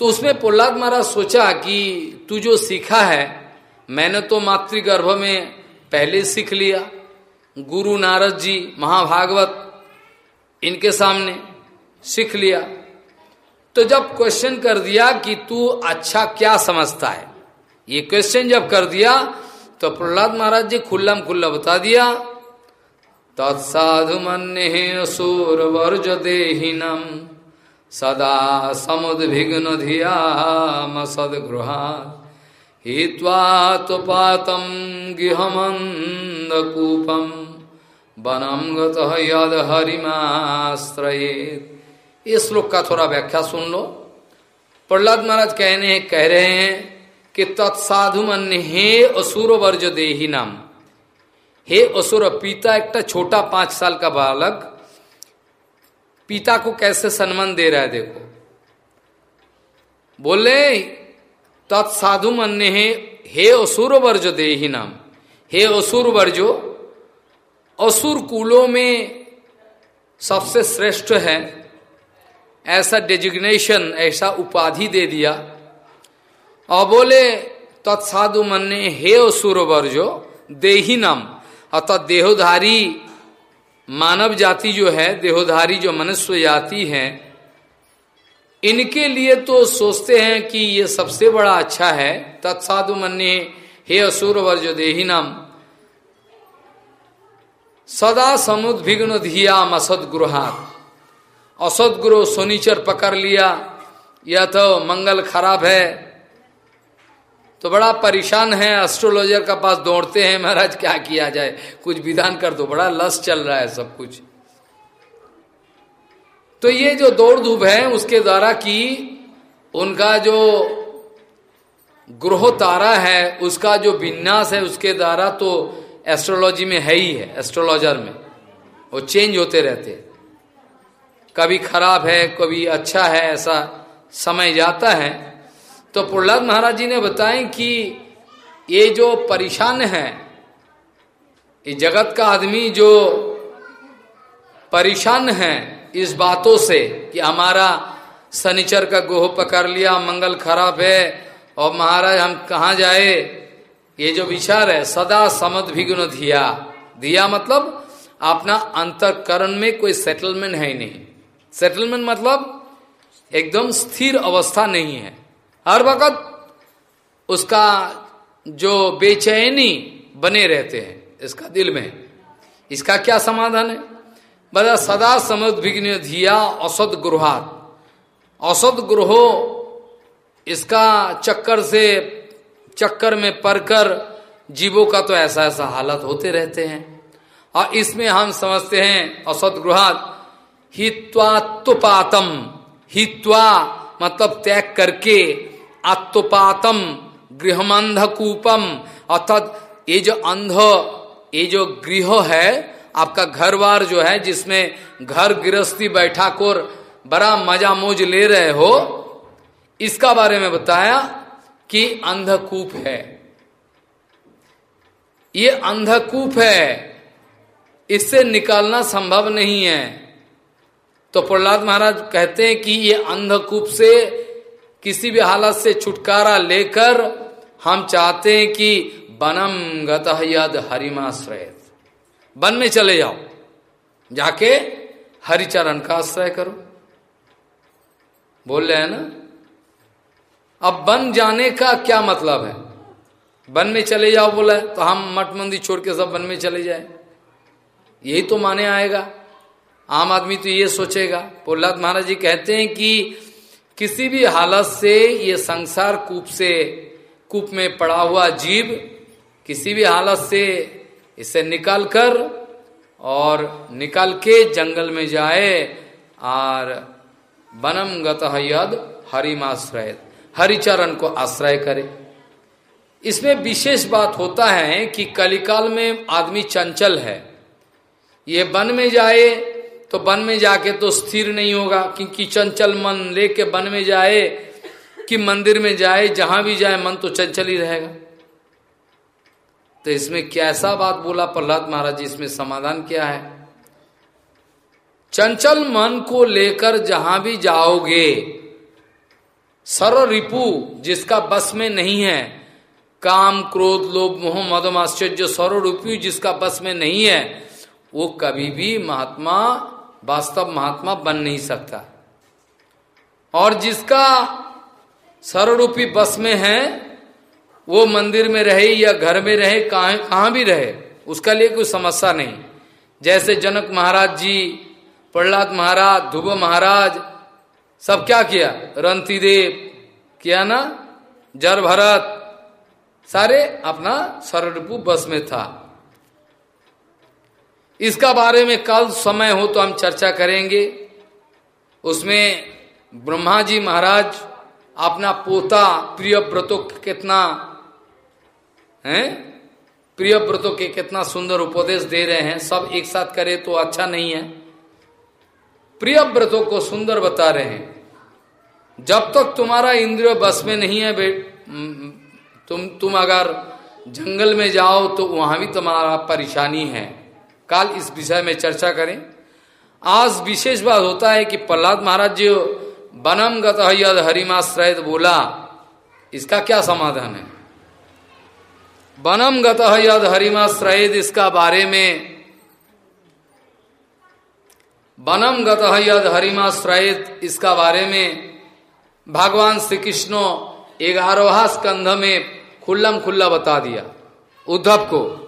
तो उसमें प्रहलाद महाराज सोचा कि तू जो सीखा है, मैंने तो मातृगर्भ में पहले सीख लिया। गुरु नारद जी महाभागवत इनके सामने सीख लिया। तो जब क्वेश्चन कर दिया कि तू अच्छा क्या समझता है, ये क्वेश्चन जब कर दिया तो प्रहलाद महाराज जी खुल्लम खुल्ला बता दिया, तत्साधु मन सूर वर्ज देहीनम सदा समुद्भिघ्न धिया सदगृहा हित्वा तो पातम कूपम वनम गद हरिमाश्रयेत। ये श्लोक का थोड़ा व्याख्या सुन लो। प्रहलाद महाराज कहने कह रहे हैं कि तत्साधु मन हे असुर वर्ज देही नाम हे असुर, पिता एक छोटा पाँच साल का बालक, पिता को कैसे सम्मान दे रहा है देखो। बोले तत्साधु मन हे हे असुर वर्ज देही नाम हे असुर वर्जो असुर कुलों में सबसे श्रेष्ठ है। ऐसा डेजिग्नेशन ऐसा उपाधि दे दिया। और बोले तत्साधु मन हे असुर वर्जो देही नाम। अर्थात देहोधारी मानव जाति जो है, देहोधारी जो मनुष्य जाति है, इनके लिए तो सोचते हैं कि ये सबसे बड़ा अच्छा है। तत्साधु मन्य हे असुर वर्ज देही नाम। सदा समुद्भिघ्न धिया मसद गृहात असद गुरु सोनीचर पकड़ लिया। या तो मंगल खराब है। तो बड़ा परेशान है एस्ट्रोलॉजर का पास दौड़ते हैं, महाराज, क्या किया जाए? कुछ विधान कर दो, बड़ा लस चल रहा है सब कुछ। तो ये जो दौड़ धूप है, उसके द्वारा की उनका जो ग्रह तारा है, उसका जो विन्यास है, उसके द्वारा तो एस्ट्रोलॉजी में है ही है एस्ट्रोलॉजर में। वो चेंज होते रहते हैं। कभी खराब है, कभी अच्छा है, ऐसा समय जाता है। तो प्रहलाद महाराज जी ने बताए कि ये जो परेशान है, ये जगत का आदमी जो परेशान है इस बातों से कि हमारा शनिचर का गोह पकड़ लिया, मंगल खराब है, और महाराज हम कहा जाए? ये जो विचार है, सदा समद भिगुन धिया धिया मतलब अपना अंतकरण में कोई सेटलमेंट है ही नहीं। सेटलमेंट मतलब एकदम स्थिर अवस्था नहीं है। हर वक्त उसका जो बेचैनी बने रहते हैं इसका दिल में। इसका क्या समाधान है? बता सदा समुद्विघ्न धिया औसत गृहात औसत गृहो इसका चक्कर से चक्कर में पड़कर जीवों का तो ऐसा ऐसा हालत होते रहते हैं। और इसमें हम समझते हैं औसत गृहात हित्वात्पातम हित्वा मतलब त्याग करके आत्मपातम गृहमंधकूपम। अर्थात ये जो अंध, ये जो गृह है, आपका घर बार जो है, जिसमें घर गृहस्थी बैठा कर बड़ा मज़ा मोज ले रहे हो, इसका बारे में बताया कि अंधकूप है। ये अंधकूप है, इससे निकालना संभव नहीं है। तो प्रहलाद महाराज कहते हैं कि ये अंधकूप से किसी भी हालत से छुटकारा लेकर हम चाहते हैं कि बनम गत यद हरिमाश्रय वन में चले जाओ। जाके हरिचरण का आश्रय करो। बोल रहे हैं ना? अब वन जाने का क्या मतलब है? वन में चले जाओ बोला तो हम मठ मंदिर छोड़ के सब वन में चले जाए। यही तो माने आएगा। आम आदमी तो ये सोचेगा। प्रहलाद महाराज जी कहते हैं कि किसी भी हालत से ये संसार कूप से, कूप में पड़ा हुआ जीव किसी भी हालत से इसे निकाल कर और निकाल के जंगल में जाए और गत यद हरिमाश्रय, हरिचरण को आश्रय करे। इसमें विशेष बात होता है कि कलिकाल में आदमी चंचल है। ये वन में जाए तो वन में जाके तो स्थिर नहीं होगा, क्योंकि चंचल मन लेके वन में जाए, कि मंदिर में जाए, जहाँ भी जाए, मन तो चंचल ही रहेगा। तो इसमें कैसा बात बोला प्रहलाद महाराज जी, इसमें समाधान क्या है? चंचल मन को लेकर जहाँ भी जाओगे सर्व रिपु जिसका बस में नहीं है, काम, क्रोध, लोभ, मोह, मदम, आश्चर्य सर्व रिपु जिसका बस में नहीं है, वो कभी भी महात्मा वास्तव महात्मा बन नहीं सकता। और जिसका सर्वरूपी बस में है, वो मंदिर में रहे या घर में रहे, कहा भी रहे, उसका लिए कोई समस्या नहीं। जैसे जनक महाराज जी, प्रहलाद महाराज, ध्रुव महाराज, सब क्या किया? रंती देव किया ना? जर भरत सारे अपना सर्वरूपू बस में था। इसका बारे में कल समय हो तो हम चर्चा करेंगे। उसमें ब्रह्मा जी महाराज, अपना पोता प्रिय व्रतों कितना, है? प्रिय व्रतों के कितना सुंदर उपदेश दे रहे हैं। सब एक साथ करे तो अच्छा नहीं है। प्रिय व्रतों को सुंदर बता रहे हैं। जब तक तुम्हारा इंद्रिय बस में नहीं है बेट तुम तुम अगर जंगल में जाओ तो वहाँ भी तुम्हारा परेशानी है। काल इस विषय में चर्चा करें। आज विशेष बात होता है कि प्रहलाद महाराज जी बनम गत हरिमाश्रय बोला। इसका क्या समाधान है? बनम गत यद हरिमाश्रय इसका बारे में। बनम गत यद इसका बारे में। भगवान श्री कृष्ण ग्यारहवा स्कंध में खुल्लम खुल्ला बता दिया। उद्धव को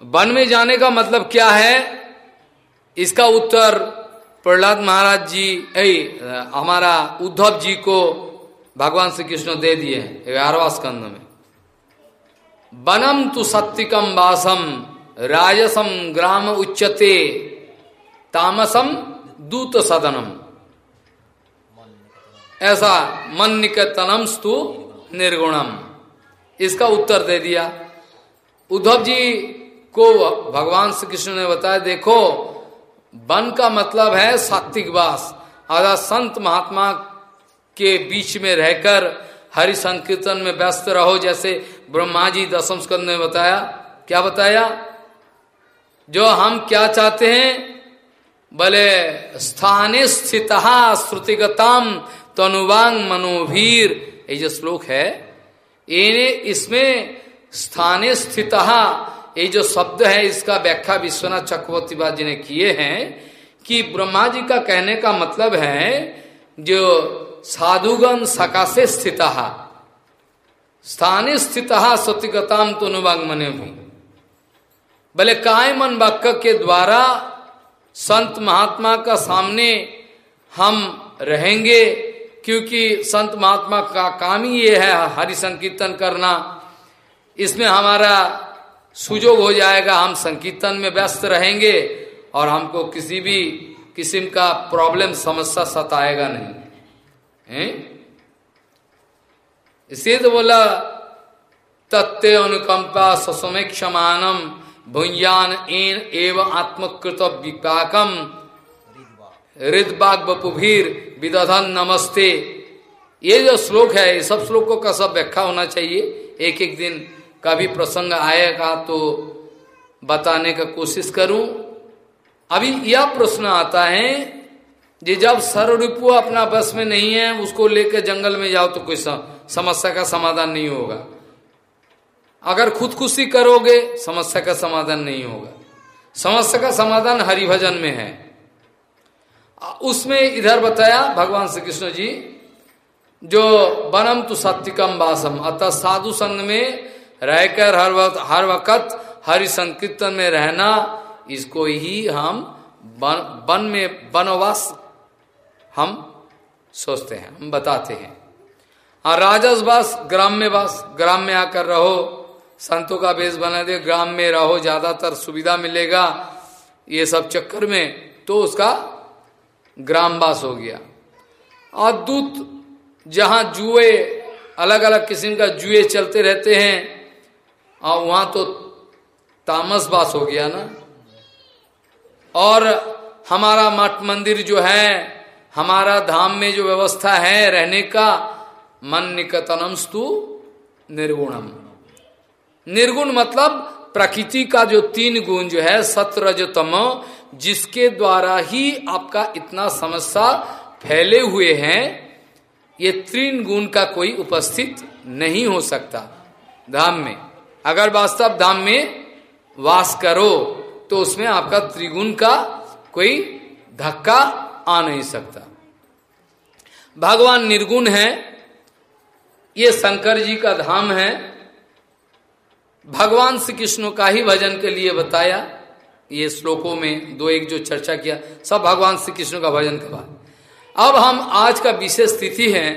वन में जाने का मतलब क्या है? इसका उत्तर प्रहलाद महाराज जी ए, हमारा उद्धव जी को भगवान श्री कृष्ण दे दिए ग्यारहवा स्कंद में। बनम तु सत्तिकम वासम राजसम ग्राम उच्चते तामसम दूत सदनम ऐसा मन निकतनम स्तु निर्गुणम। इसका उत्तर दे दिया। उद्धव जी को भगवान श्री कृष्ण ने बताया, देखो, वन का मतलब है सात्विक वास। आधा संत महात्मा के बीच में रहकर हरि संकीर्तन में व्यस्त रहो, जैसे ब्रह्मा जी दसम स्कंद ने बताया। क्या बताया? जो हम क्या चाहते हैं? बोले, स्थाने स्थित श्रुतिगताम तनुवांग मनोभीर ये जो श्लोक है इसमें स्थाने स्थित ये जो शब्द है, इसका व्याख्या विश्वनाथ चक्रवर्ती जी ने किए हैं कि ब्रह्मा जी का कहने का मतलब है जो साधुगण सकाशे स्थित। स्थानीय स्थित सत्यगताम तो अनुवांगमने भी भले काय मन वाक्य के द्वारा संत महात्मा का सामने हम रहेंगे, क्योंकि संत महात्मा का काम ही ये है हरि संकीर्तन करना। इसमें हमारा सुजोग हो जाएगा, हम संकीर्तन में व्यस्त रहेंगे और हमको किसी भी किस्म का प्रॉब्लम, समस्या सताएगा नहीं। है? तो बोला तत्व अनुकंपा ससमेक्षमानम भुंजान एन एव आत्मकृत विपाकम हृदबाग बपुभीर विदधन नमस्ते। ये जो श्लोक है, ये सब श्लोकों का सब व्याख्या होना चाहिए एक एक दिन कभी प्रसंग आएगा तो बताने का कोशिश करूँ। अभी यह प्रश्न आता है कि जब सर्वरूपु अपना बस में नहीं है, उसको लेकर जंगल में जाओ तो कोई समस्या का समाधान नहीं होगा। अगर खुदकुशी करोगे, समस्या का समाधान नहीं होगा। समस्या का समाधान हरिभजन में है। उसमें इधर बताया भगवान श्री कृष्ण जी, जो बनम तो सत्यकम वासम, अतः साधु संग में रहकर हर वक्त हर वक्त हरि संकीर्तन में रहना, इसको ही हम वन वन में वनवास हम सोचते हैं, हम बताते हैं। और राजस बस में बस, ग्राम में आकर रहो, संतों का बेस बना दे, ग्राम में रहो, ज़्यादातर सुविधा मिलेगा, ये सब चक्कर में तो उसका ग्रामवास हो गया। और दूत जहाँ जुए अलग अलग किस्म का जुए चलते रहते हैं और वहाँ तो तामस बास हो गया ना। और हमारा मठ मंदिर जो है, हमारा धाम में जो व्यवस्था है रहने का, मन निकतनम स्तु निर्गुणम। निर्गुण मतलब प्रकृति का जो तीन गुण जो है, सतरजतम, जिसके द्वारा ही आपका इतना समस्या फैले हुए हैं, ये तीन गुण का कोई उपस्थित नहीं हो सकता धाम में। अगर वास्तव धाम में वास करो तो उसमें आपका त्रिगुण का कोई धक्का आ नहीं सकता। भगवान निर्गुण है, ये शंकर जी का धाम है। भगवान श्री कृष्ण का ही भजन के लिए बताया, ये श्लोकों में दो एक जो चर्चा किया, सब भगवान श्री कृष्ण का भजन के अब हम आज का विशेष स्थिति है,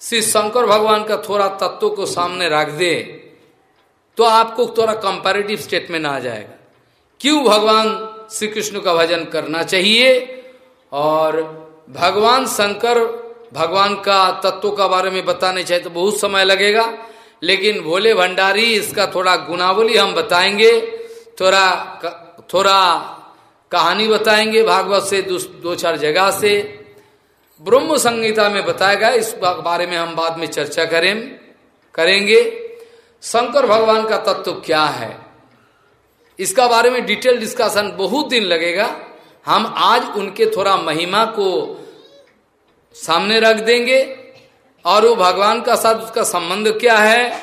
श्री शंकर भगवान का थोड़ा तत्व को सामने रख दे। तो आपको थोड़ा कंपैरेटिव स्टेटमेंट आ जाएगा। क्यों भगवान श्री कृष्ण का भजन करना चाहिए और भगवान शंकर भगवान का तत्व का बारे में बताने चाहिए तो बहुत समय लगेगा लेकिन भोले भंडारी इसका थोड़ा गुनावली हम बताएँगे थोड़ा थोड़ा कहानी बताएँगे भागवत से दो, चार जगह से। ब्रह्म संगीता में बताया गया इस बारे में हम बाद में चर्चा करें करेंगे। शंकर भगवान का तत्व क्या है? इसका बारे में डिटेल डिस्कशन बहुत दिन लगेगा। हम आज उनके थोड़ा महिमा को सामने रख देंगे और वो भगवान का साथ उसका संबंध क्या है?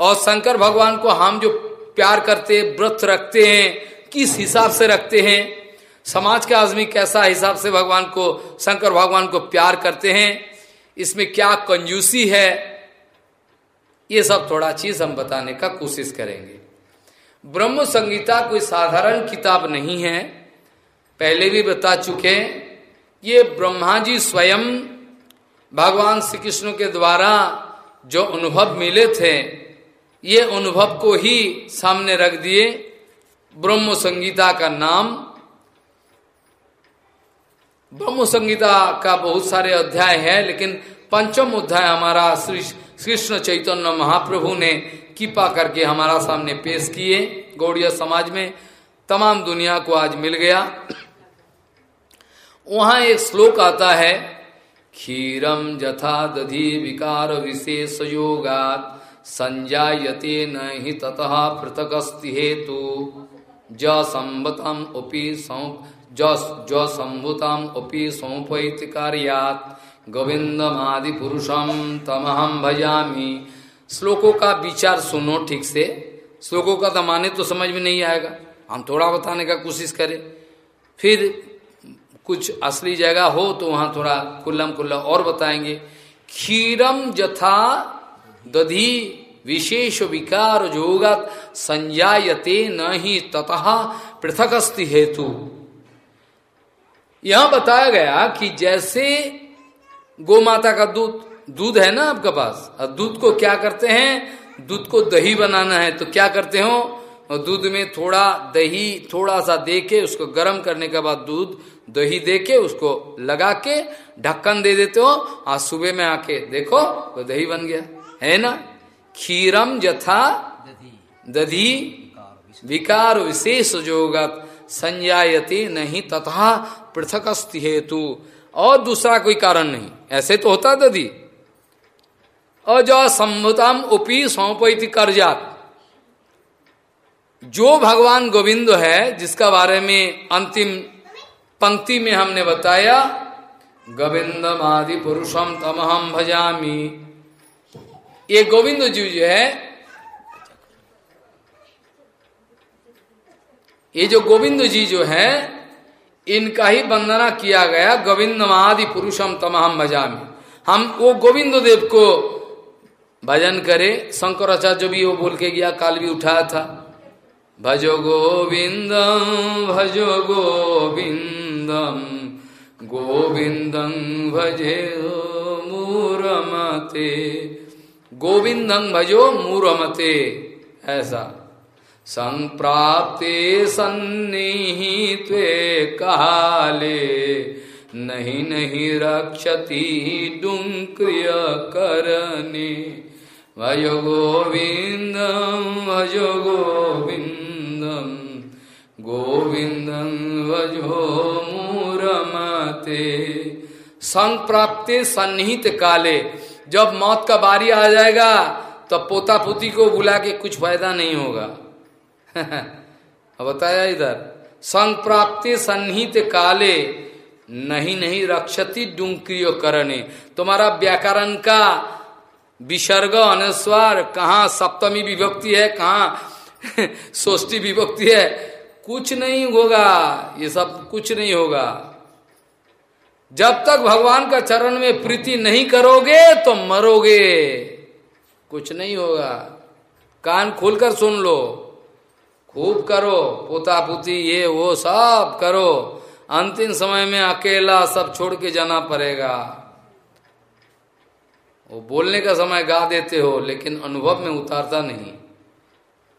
और शंकर भगवान को हम जो प्यार करते व्रत रखते हैं, किस हिसाब से रखते हैं? समाज का आदमी कैसा हिसाब से भगवान को, शंकर भगवान को प्यार करते हैं? इसमें क्या कंजूसी है? ये सब थोड़ा चीज़ हम बताने का कोशिश करेंगे। ब्रह्म संगीता कोई साधारण किताब नहीं है। पहले भी बता चुके ये ब्रह्मा जी स्वयं भगवान श्री कृष्ण के द्वारा जो अनुभव मिले थे, ये अनुभव को ही सामने रख दिए ब्रह्म संगीता का नाम। ब्रह्म संगीता का बहुत सारे अध्याय है, लेकिन पंचम अध्याय हमारा श्री कृष्ण चैतन्य महाप्रभु ने कृपा करके हमारा सामने पेश किए। गौड़िया समाज में तमाम दुनिया को आज मिल गया। वहाँ एक श्लोक आता है क्षीरम जथा दधि विकार विशेष योगात, संजायते न ही ततः पृथकस्ति हेतु। ज संबतम उपी ज संभुतम उपी सौपैत कार्यात। गोविंदमादि पुरुषम तमहम भजामी। श्लोकों का विचार सुनो ठीक से। श्लोकों का तो माने तो समझ में नहीं आएगा। हम थोड़ा बताने का कोशिश करें। फिर कुछ असली जगह हो तो वहाँ थोड़ा कुल्लम कुल्ला और बताएँगे। क्षीरम जथा दधी विशेष विकार जोगत संजायते न ही तथा पृथक हेतु। यह बताया गया कि जैसे गो माता का दूध दूध है ना आपके पास? और दूध को क्या करते हैं? दूध को दही बनाना है तो क्या करते हो? दूध में थोड़ा दही, थोड़ा सा दे के उसको गर्म करने के बाद दूध, दही दे के उसको लगा के ढक्कन दे देते हो आज सुबह में आके देखो, वो दही बन गया। है ना? खीरम जथा दधी। विकार विशेष जोगत। संजायते नहीं, तथा पृथक हेतु। और दूसरा कोई कारण नहीं। ऐसे तो होता दधी और जो संभुतम उपी सौंपैति जात जो भगवान गोविंद है, जिसका बारे में अंतिम पंक्ति में हमने बताया गोविंदम आदि पुरुषम तमहम भजामी। ये गोविंद जी जो है, ये जो गोविंद जी जो है इनका ही वंदना किया गया गोविंद आदि पुरुषम तमहम भजामी। हम, वो गोविंद देव को भजन करे, शंकराचार्य भी वो बोल के गया, काल भी उठाया था। भजो गोविंदम भजो गोविंदम गोविंदं भजे मूरमते। गोविंदं भजो मूरमते, ऐसा। संप्राप्ते सन्निहित्वे काले, नहीं नहीं रक्षति डुंक्रिय करने भजो गोविंदम भजो गोविंदम गोविंदं भजो मूरमते। संप्राप्ते सन्निहित काले, जब मौत का बारी आ जाएगा तो पोता पोती को बुला के कुछ फ़ायदा नहीं होगा। बताया इधर, संप्राप्ति सन्निहित काले, नहीं नहीं रक्षति डुंक्रियो करने तुम्हारा व्याकरण का विसर्ग, अनुस्वार, कहा सप्तमी विभक्ति है, कहा सोष्टी विभक्ति है, कुछ नहीं होगा, ये सब कुछ नहीं होगा। जब तक भगवान का चरण में प्रीति नहीं करोगे तो मरोगे। कुछ नहीं होगा। कान खोलकर सुन लो। खूब करो पोता पोती ये, वो, सब करो। अंतिम समय में अकेला सब छोड़ के जाना पड़ेगा। वो बोलने का समय गा देते हो, लेकिन अनुभव में उतारता नहीं।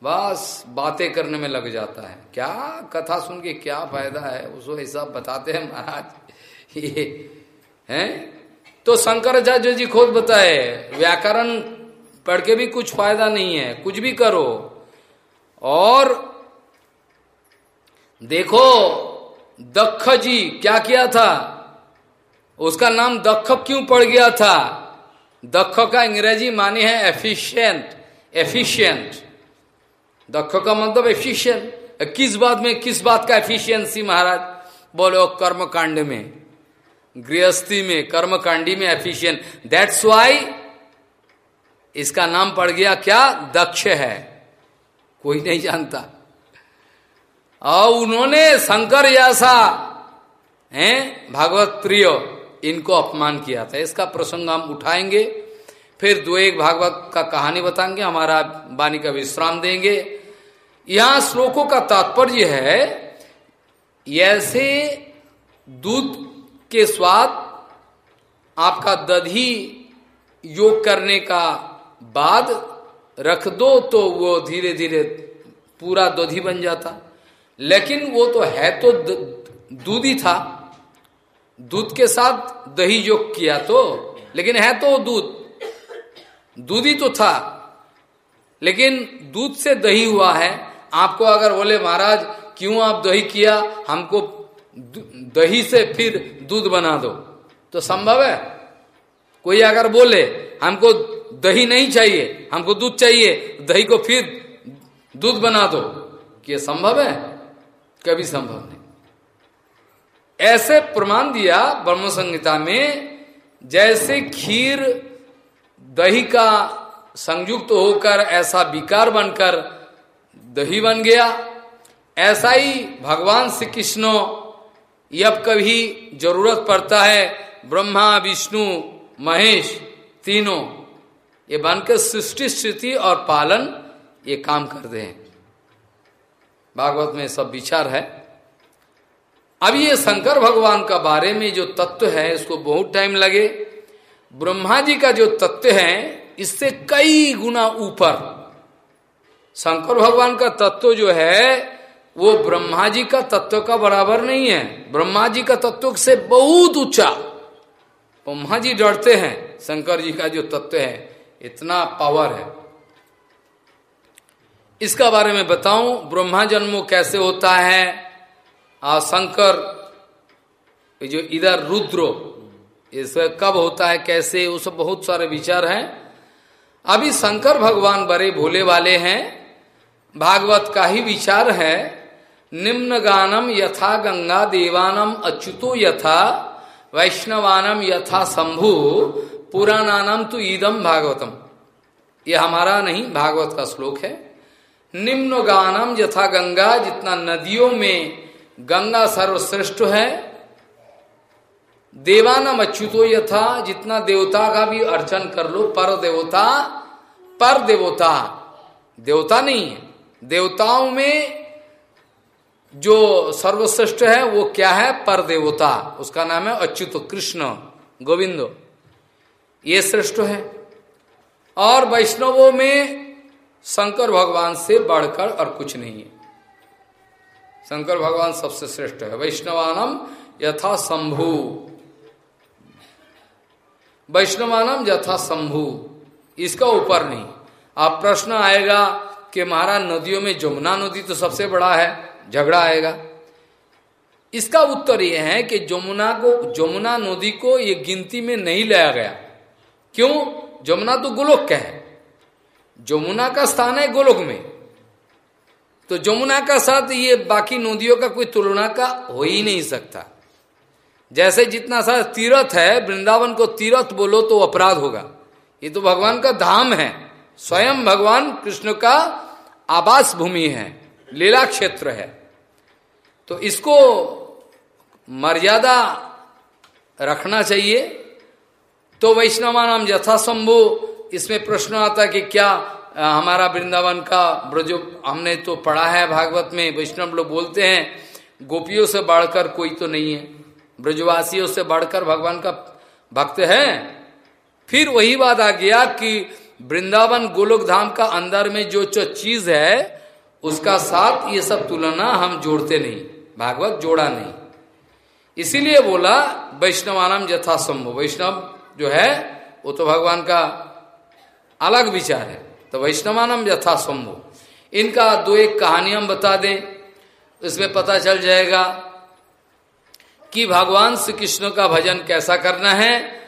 बस बातें करने में लग जाता है। क्या कथा सुन के क्या फ़ायदा है? उसको ऐसा बताते हैं महाराज। ये, हैं? तो शंकराचार्य जी खुद बताए, व्याकरण पढ़ के भी कुछ फ़ायदा नहीं है। कुछ भी करो। और देखो, दक्ष जी क्या किया था? उसका नाम दक्ष क्यों पड़ गया था? दक्ष का अंग्रेज़ी माने है एफिशिएंट एफिशिएंट दक्ष का मतलब एफिशिएंट किस बात में, किस बात का एफिशिएंसी महाराज? बोलो कर्म कांड में। गृहस्थी में, कर्मकांडी में एफिशिएंट दैट्स वाई इसका नाम पड़ गया क्या? दक्ष है। कोई नहीं जानता। और उन्होंने शंकर जैसा है, भागवत प्रिय, इनको अपमान किया था। इसका प्रसंग हम उठाएँगे, फिर दो एक भागवत का कहानी बताएँगे, हमारा वाणी का विश्राम देंगे। यहाँ श्लोकों का तात्पर्य है ऐसे दूध के स्वाद आपका दधी योग करने का बाद रख दो तो वो धीरे धीरे पूरा दधी बन जाता। लेकिन वो तो है तो दूध ही था। दूध के साथ दही योग किया तो लेकिन है तो दूध। दूध ही तो था, लेकिन दूध से दही हुआ है। आपको अगर बोले, महाराज, क्यों आप दही किया? हमको दही से फिर दूध बना दो। तो संभव है? कोई अगर बोले, हमको दही नहीं चाहिए, हमको दूध चाहिए, दही को फिर दूध बना दो। क्या संभव है? कभी संभव नहीं। ऐसे प्रमाण दिया ब्रह्म संहिता में, जैसे खीर दही का संयुक्त होकर ऐसा विकार बनकर दही बन गया, ऐसा ही भगवान श्री कृष्ण जब कभी ज़रूरत पड़ता है, ब्रह्मा, विष्णु, महेश, तीनों ये बनकर सृष्टि, स्थिति और पालन, ये काम करते हैं। भागवत में सब विचार है। अब ये शंकर भगवान का बारे में जो तत्व है, इसको बहुत टाइम लगे। ब्रह्मा जी का जो तत्व है, इससे कई गुना ऊपर। शंकर भगवान का तत्व जो है, वो ब्रह्मा जी का तत्व का बराबर नहीं है। ब्रह्मा जी का तत्व से बहुत ऊँचा। ब्रह्मा जी डरते हैं, शंकर जी का जो तत्व है इतना पावर है। इसका बारे में बताऊँ, ब्रह्मा जन्म कैसे होता है? और शंकर जो इधर रुद्रो इस कब होता है, कैसे, वो सब बहुत सारे विचार हैं। अभी शंकर भगवान बड़े भोले वाले हैं। भागवत का ही विचार है निम्न गानम यथा गंगा देवानम अच्युतो यथा वैष्णवानम यथा शंभु पुराणानम तो ईदम भागवतम। ये हमारा नहीं, भागवत का श्लोक है। निम्न गानम यथा गंगा, जितना नदियों में गंगा सर्वश्रेष्ठ है। देवानम अच्युतो यथा, जितना देवता का भी अर्चन कर लो, पर देवता पर देवता। देवता नहीं है। देवताओं में जो सर्वश्रेष्ठ है, वो क्या है? पर देवता। उसका नाम है अच्युत कृष्ण गोविंदो। ये श्रेष्ठ है। और वैष्णवों में शंकर भगवान से बढ़कर और कुछ नहीं है। शंकर भगवान सबसे श्रेष्ठ है। वैष्णवानम यथा शंभु। वैष्णवानम यथा शंभु। इसका ऊपर नहीं। आप प्रश्न आएगा कि महाराज, नदियों में जमुना नदी तो सबसे बड़ा है, झगड़ा आएगा। इसका उत्तर यह है कि जमुना को जमुना नदी को ये गिनती में नहीं लाया गया। क्यों? जमुना तो गोलोक का है। जमुना का स्थान है गोलोक में। तो जमुना का साथ ये बाकी नदियों का कोई तुलना का हो ही नहीं सकता। जैसे जितना सा तीर्थ है, वृंदावन को तीर्थ बोलो तो अपराध होगा। ये तो भगवान का धाम है। स्वयं भगवान कृष्ण का आवास भूमि है, लीला क्षेत्र है। तो इसको मर्यादा रखना चाहिए। तो वैष्णवा नाम यथाशंभु इसमें प्रश्न आता कि क्या हमारा वृंदावन का ब्रज, हमने तो पढ़ा है भागवत में, वैष्णव लोग बोलते हैं, गोपियों से बढ़कर कोई तो नहीं है। ब्रजवासियों से बढ़कर भगवान का भक्त है। फिर वही बात आ गया कि वृंदावन गोलोक धाम का अंदर में जो जो चीज़ है, उसका साथ ये सब तुलना हम जोड़ते नहीं, भागवत जोड़ा नहीं। इसीलिए बोला, वैष्णवानम यथासंभव वैष्णव जो है, वो तो भगवान का अलग विचार है। तो वैष्णवानम यथासंभव इनका दो एक कहानी हम बता दें, इसमें पता चल जाएगा कि भगवान श्री कृष्ण का भजन कैसा करना है,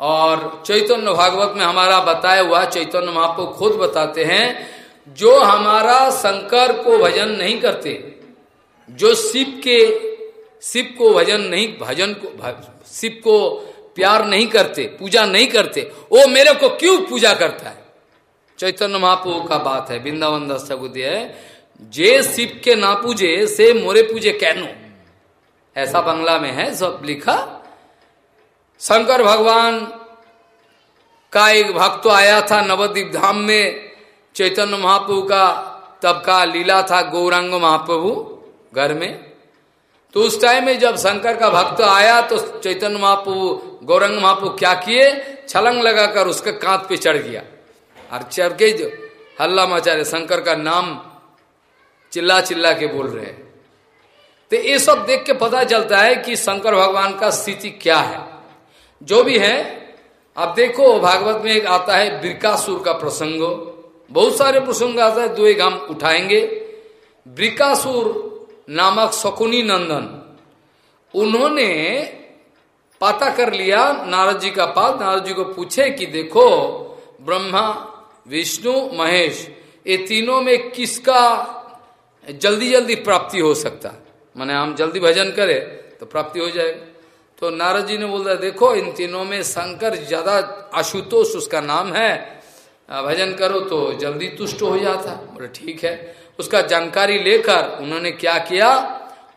और चैतन्य भागवत में हमारा बताया हुआ, चैतन्य महाप्रभु खुद बताते हैं, जो हमारा शंकर को भजन नहीं करते, जो शिव के, शिव को भजन नहीं, भजन को शिव को प्यार नहीं करते, पूजा नहीं करते, वो मेरे को क्यों पूजा करता है? चैतन्य महाप्रभु का बात है, वृंदावन दस्तुति है, जे शिव के ना पूजे, से मोरे पूजे कैनो? ऐसा बंगला में है, सब लिखा। शंकर भगवान का एक भक्त तो आया था नवद्वीप धाम में, चैतन्य महाप्रभु का तब का लीला था, गौरांग महाप्रभु, घर में। तो उस टाइम में जब शंकर का भक्त आया तो चैतन्य महाप्रभु, गौरंग महाप्रभु क्या किए? छलंग लगाकर उसके कांत पे चढ़ गया। और चढ़ के जो हल्ला मचा रहे, शंकर का नाम चिल्ला चिल्ला के बोल रहे तो ये सब देख के पता चलता है कि शंकर भगवान का स्थिति क्या है। जो भी है अब देखो, भागवत में एक आता है, ब्रिकासुर का प्रसंग। बहुत सारे प्रसंग आता है, दो एक हम उठाएँगे। ब्रिकासुर नामक शकुनी नंदन। उन्होंने पता कर लिया नारद जी का पास नारद जी को पूछे कि देखो, ब्रह्मा, विष्णु, महेश, ये तीनों में किसका जल्दी जल्दी प्राप्ति हो सकता? मैंने हम जल्दी भजन करें तो प्राप्ति हो जाएगा। तो नारद जी ने बोला, देखो, इन तीनों में शंकर ज़्यादा आशुतोष उसका नाम है। भजन करो तो जल्दी तुष्ट हो जाता। बोले, ठीक है। उसका जानकारी लेकर उन्होंने क्या किया?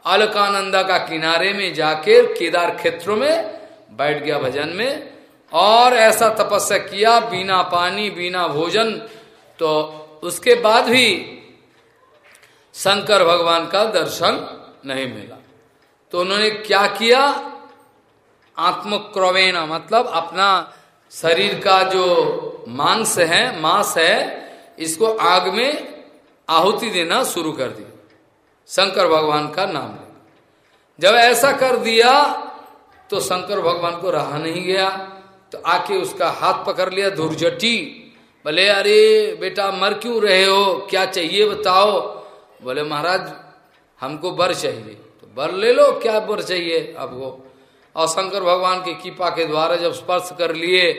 अलकानंदा का किनारे में जाकर केदार क्षेत्रों में बैठ गया भजन में और ऐसा तपस्या किया, बिना पानी, बिना भोजन। तो उसके बाद भी शंकर भगवान का दर्शन नहीं मिला। तो उन्होंने क्या किया? आत्मक्रोवेना मतलब अपना शरीर का जो मांस है मांस है, इसको आग में आहुति देना शुरू कर दिया। शंकर भगवान का नाम ले जब ऐसा कर दिया तो शंकर भगवान को रहा नहीं गया तो आके उसका हाथ पकड़ लिया धुरझटी बोले, अरे बेटा, मर क्यों रहे हो? क्या चाहिए बताओ? बोले, महाराज, हमको बर चाहिए। तो बर ले लो, क्या बर चाहिए आपको? और शंकर भगवान की कृपा के द्वारा जब स्पर्श कर लिए,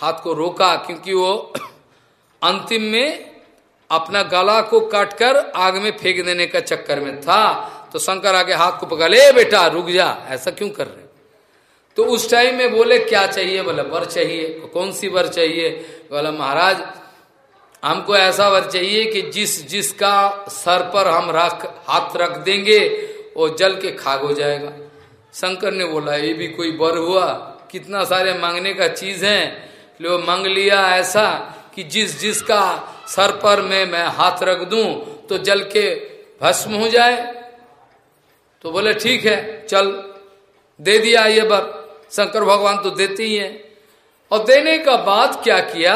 हाथ को रोका, क्योंकि वो अंतिम में अपना गला को काटकर आग में फेंक देने का चक्कर में था तो शंकर आगे हाथ को पकड़ बेटा, रुक जा, ऐसा क्यों कर रहे तो उस टाइम में बोले, क्या चाहिए? बोले, वर चाहिए। कौन सी वर चाहिए? बोला, महाराज, हमको ऐसा वर चाहिए कि जिस, जिसका सर पर हम रख, हाथ रख देंगे, वो जल के खाग हो जाएगा। शंकर ने बोला, ये भी कोई वर हुआ? कितना सारे मांगने का चीज़ है। लो, मांग लिया ऐसा कि जिस, जिसका सर पर मैं मैं हाथ रख दूँ तो जल के भस्म हो जाए। तो बोले, ठीक है, चल, दे दिया ये बर शंकर भगवान तो देते ही हैं। और देने का बाद क्या किया?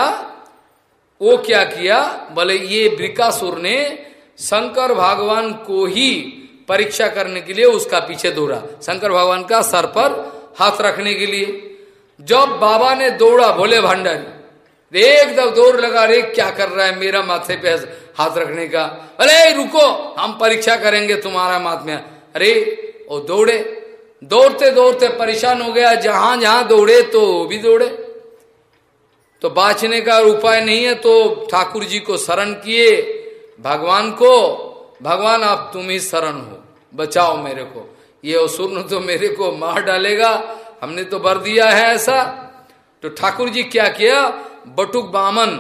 वो क्या किया? बोले, ये ब्रिकासुर ने शंकर भगवान को ही परीक्षा करने के लिए उसका पीछे दौड़ा। शंकर भगवान का सर पर हाथ रखने के लिए। जब बाबा ने दौड़ा भोले भंडारी एकदम दौड़ लगा रे क्या कर रहा है? मेरा माथे पे हाथ रखने का। अरे, रुको, हम परीक्षा करेंगे तुम्हारा माथ में। अरे वो दौड़े। दौड़ते दौड़ते परेशान हो गया। जहाँ जहाँ दौड़े तो भी दौड़े। तो बाँचने का उपाय नहीं है तो ठाकुर जी को शरण किए। भगवान को, भगवान, आप तुम ही शरण हो। बचाओ मेरे को। ये असुर तो मेरे को मार डालेगा। हमने तो बर दिया है ऐसा। तो ठाकुर जी क्या किया? बटुक बामन,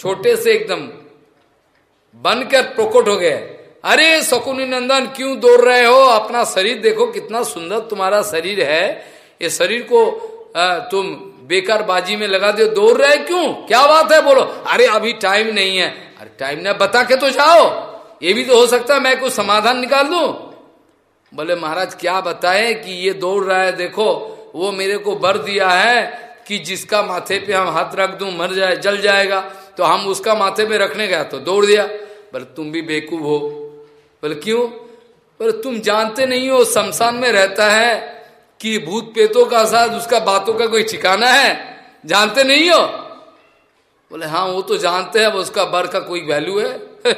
छोटे से एकदम, बनकर प्रकट हो गए। अरे शकुनी नंदन, क्यों दौड़ रहे हो? अपना शरीर देखो, कितना सुंदर तुम्हारा शरीर है। ये शरीर को तुम बेकार बाजी में लगा दो। दौड़ रहे क्यों? क्या बात है? बोलो। अरे अभी टाइम नहीं है। अरे टाइम नहीं बता के तो जाओ। ये भी तो हो सकता है मैं कुछ समाधान निकाल दू। बोले, महाराज, क्या बताए कि ये दौड़ रहा है? देखो, वो मेरे को बर दिया है। कि जिसका माथे पे हम हाथ रख दू मर जाए जल जाएगा तो हम उसका माथे पे रखने गया तो दौड़ दिया। बोले तुम भी बेकूफ हो। बोले क्यों? बोले तुम जानते नहीं हो शमशान में रहता है कि भूत पेतों का साथ उसका बातों का कोई ठिकाना है? जानते नहीं हो? बोले हाँ वो तो जानते हैं उसका बर का कोई वैल्यू है।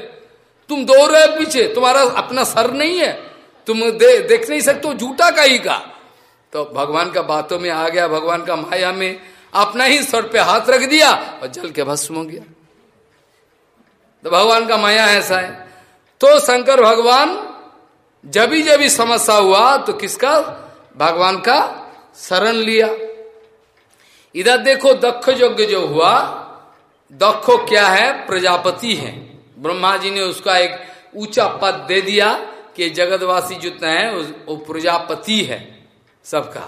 तुम दौड़ रहे पीछे तुम्हारा अपना सर नहीं है। तुम दे, देख नहीं सकते झूठा का ही का। तो भगवान का बातों में आ गया, भगवान का माया में अपना ही सर पे हाथ रख दिया और जल के भस्म हो गया। तो भगवान का माया ऐसा है। तो शंकर भगवान, जब जब ही समस्या हुआ तो किसका? भगवान का शरण लिया। इधर देखो, दक्ष यज्ञ जो हुआ, दक्षो क्या है? प्रजापति है। ब्रह्मा जी ने उसका एक ऊँचा पद दे दिया कि जगतवासी जितना है वो प्रजापति है। सबका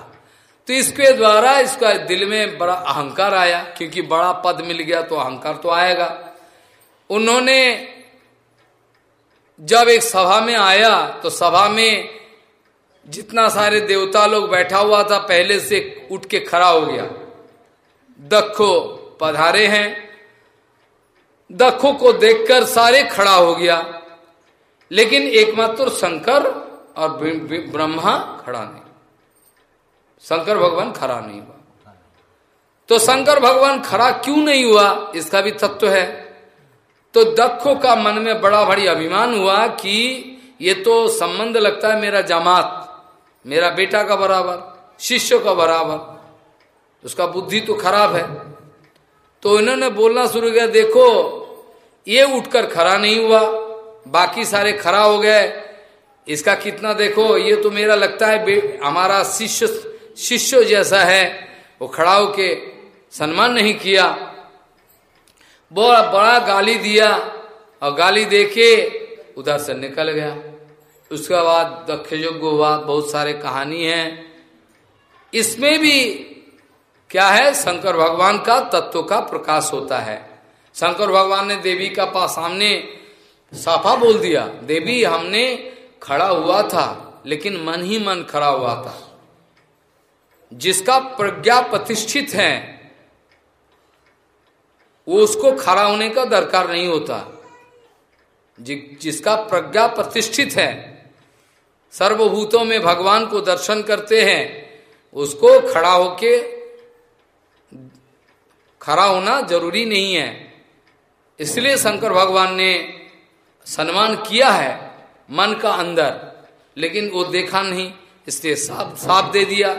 तो इसके द्वारा इसका दिल में बड़ा अहंकार आया, क्योंकि बड़ा पद मिल गया तो अहंकार तो आएगा। उन्होंने जब एक सभा में आया तो सभा में जितना सारे देवता लोग बैठा हुआ था, पहले से उठ के खड़ा हो गया। दखो पधारे हैं। दखो को देखकर सारे खड़ा हो गया। लेकिन एकमात्र शंकर और ब्रह्मा खड़ा नहीं। शंकर भगवान खड़ा नहीं हुआ। तो शंकर भगवान खड़ा क्यों नहीं हुआ? इसका भी तत्व है। तो दखो का मन में बड़ा भारी अभिमान हुआ कि ये तो संबंध लगता है मेरा जमात, मेरा बेटा का बराबर, शिष्य का बराबर। उसका बुद्धि तो खराब है। तो इन्होंने बोलना शुरू किया, देखो, ये उठकर खड़ा नहीं हुआ, बाकी सारे खड़ा हो गए। इसका कितना देखो, ये तो मेरा लगता है हमारा शिष्य शिष्य जैसा है, वो खड़ा होके सम्मान नहीं किया। बड़ा बड़ा गाली दिया और गाली देके उधर से निकल गया। उसके बाद दक्ष यज्ञ हुआ, बहुत सारे कहानी है। इसमें भी क्या है, शंकर भगवान का तत्व का प्रकाश होता है। शंकर भगवान ने देवी का पास सामने साफा बोल दिया, देवी, हमने खड़ा हुआ था, लेकिन मन ही मन खड़ा हुआ था। जिसका प्रज्ञा प्रतिष्ठित है वो उसको खड़ा होने का दरकार नहीं होता। जि, जिसका प्रज्ञा प्रतिष्ठित है सर्वभूतों में भगवान को दर्शन करते हैं उसको खड़ा होके खड़ा होना ज़रूरी नहीं है। इसलिए शंकर भगवान ने सम्मान किया है मन का अंदर लेकिन वो देखा नहीं इसलिए साफ़ साफ़ दे दिया।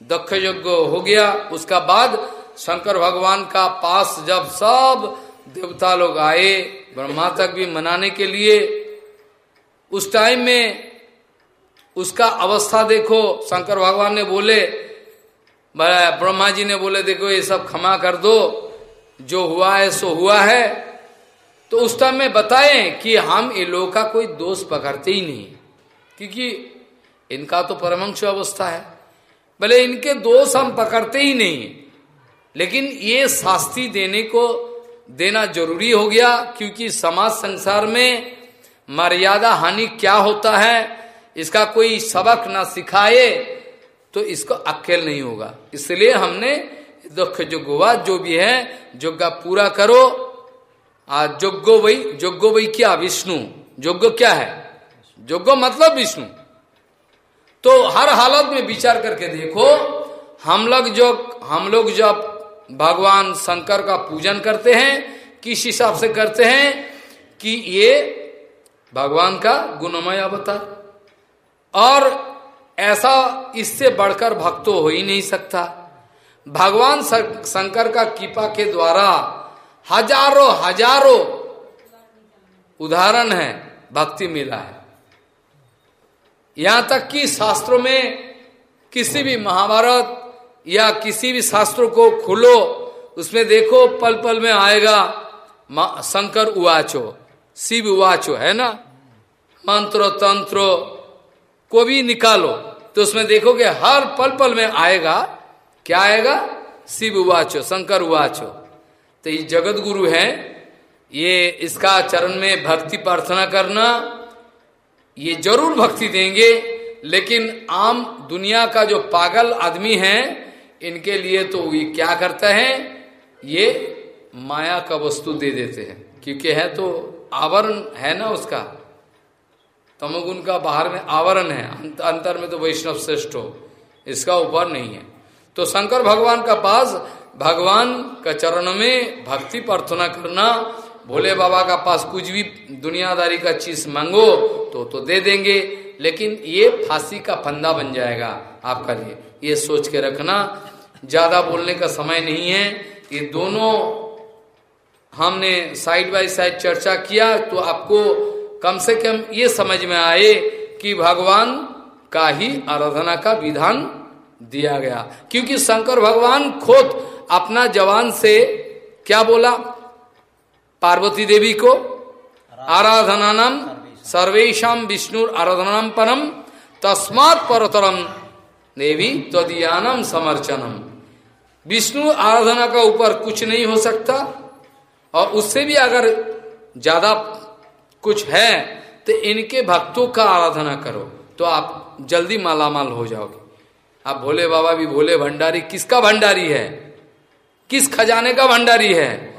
दक्ष यज्ञ हो गया। उसका बाद शंकर भगवान का पास जब सब देवता लोग आए, ब्रह्मा तक भी मनाने के लिए, उस टाइम में उसका अवस्था देखो। शंकर भगवान ने बोले ब्रह्मा जी ने बोले, देखो, ये सब क्षमा कर दो, जो हुआ है, सो हुआ है। तो उस टाइम में बताए कि हम ये लोगों का कोई दोष पकड़ते ही नहीं क्योंकि इनका तो परमंश अवस्था है। भले इनके दोष हम पकड़ते ही नहीं लेकिन ये शास्ति देने को देना ज़रूरी हो गया, क्योंकि समाज संसार में मर्यादा हानि क्या होता है, इसका कोई सबक ना सिखाए तो इसको अकेल नहीं होगा। इसलिए हमने दुख जोगवा जो भी है जोगा पूरा करो। आज जोगो वही जोगो वही क्या? विष्णु। जोगो क्या है? जोगो मतलब विष्णु। तो हर हालत में विचार करके देखो, हम लोग जो, हम लोग जब भगवान शंकर का पूजन करते हैं, किस हिसाब से करते हैं कि ये भगवान का गुणमय अवतार। और ऐसा इससे बढ़कर भक्त हो ही नहीं सकता। भगवान शंकर का कृपा के द्वारा हज़ारों हज़ारों उदाहरण है, भक्ति मिला है। यहाँ तक कि शास्त्रों में किसी भी महाभारत या किसी भी शास्त्रों को खोलो, उसमें देखो पल पल में आएगा शंकर उवाचो, शिव उवाचो, है ना? मंत्र, तंत्र को भी निकालो तो उसमें देखोगे हर पल पल में आएगा, क्या आएगा? शिव उवाचो, शंकर उवाचो। तो ये जगत गुरु है, ये इसका चरण में भक्ति प्रार्थना करना ये ज़रूर भक्ति देंगे, लेकिन आम दुनिया का जो पागल आदमी है, इनके लिए तो ये क्या करता है? ये माया का वस्तु दे देते हैं। क्योंकि है तो आवरण है ना उसका? तमोगुण का बाहर में आवरण है अंतर में तो वैष्णव श्रेष्ठ हो। इसका ऊपर नहीं है। तो शंकर भगवान का पास, भगवान का चरण में भक्ति प्रार्थना करना भोले बाबा का पास कुछ भी दुनियादारी का चीज़ मांगो तो तो दे देंगे। लेकिन ये फांसी का फंदा बन जाएगा आपका लिए। ये सोच के रखना, ज़्यादा बोलने का समय नहीं है। ये दोनों हमने साइड बाय साइड चर्चा किया तो आपको कम से कम ये समझ में आए कि भगवान का ही आराधना का विधान दिया गया। क्योंकि शंकर भगवान खुद अपना जवान से क्या बोला? पार्वती देवी को आराधना नाम सर्वेशम विष्णु आराधनाम परम तस्मात परतरम देवी तदियानम समर्चनम विष्णु आराधना का ऊपर कुछ नहीं हो सकता और उससे भी अगर ज़्यादा कुछ है तो इनके भक्तों का आराधना करो तो आप जल्दी मालामाल हो जाओगे। आप भोले बाबा भी, भोले भंडारी, किसका भंडारी है? किस खजाने का भंडारी है?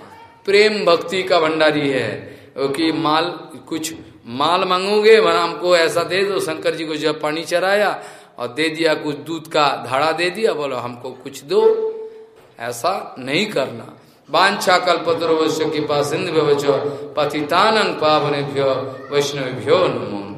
प्रेम भक्ति का भंडारी है। क्योंकि माल, कुछ माल मांगोगे हमको ऐसा दे दो, शंकर जी को जब पानी चराया और दे दिया, कुछ दूध का धाड़ा दे दिया, बोलो, हमको कुछ दो। ऐसा नहीं करना। बांछा कल्पतरो की पास सिंध पतितानंग पावने भ्यो वैष्णव भ्यो नमो।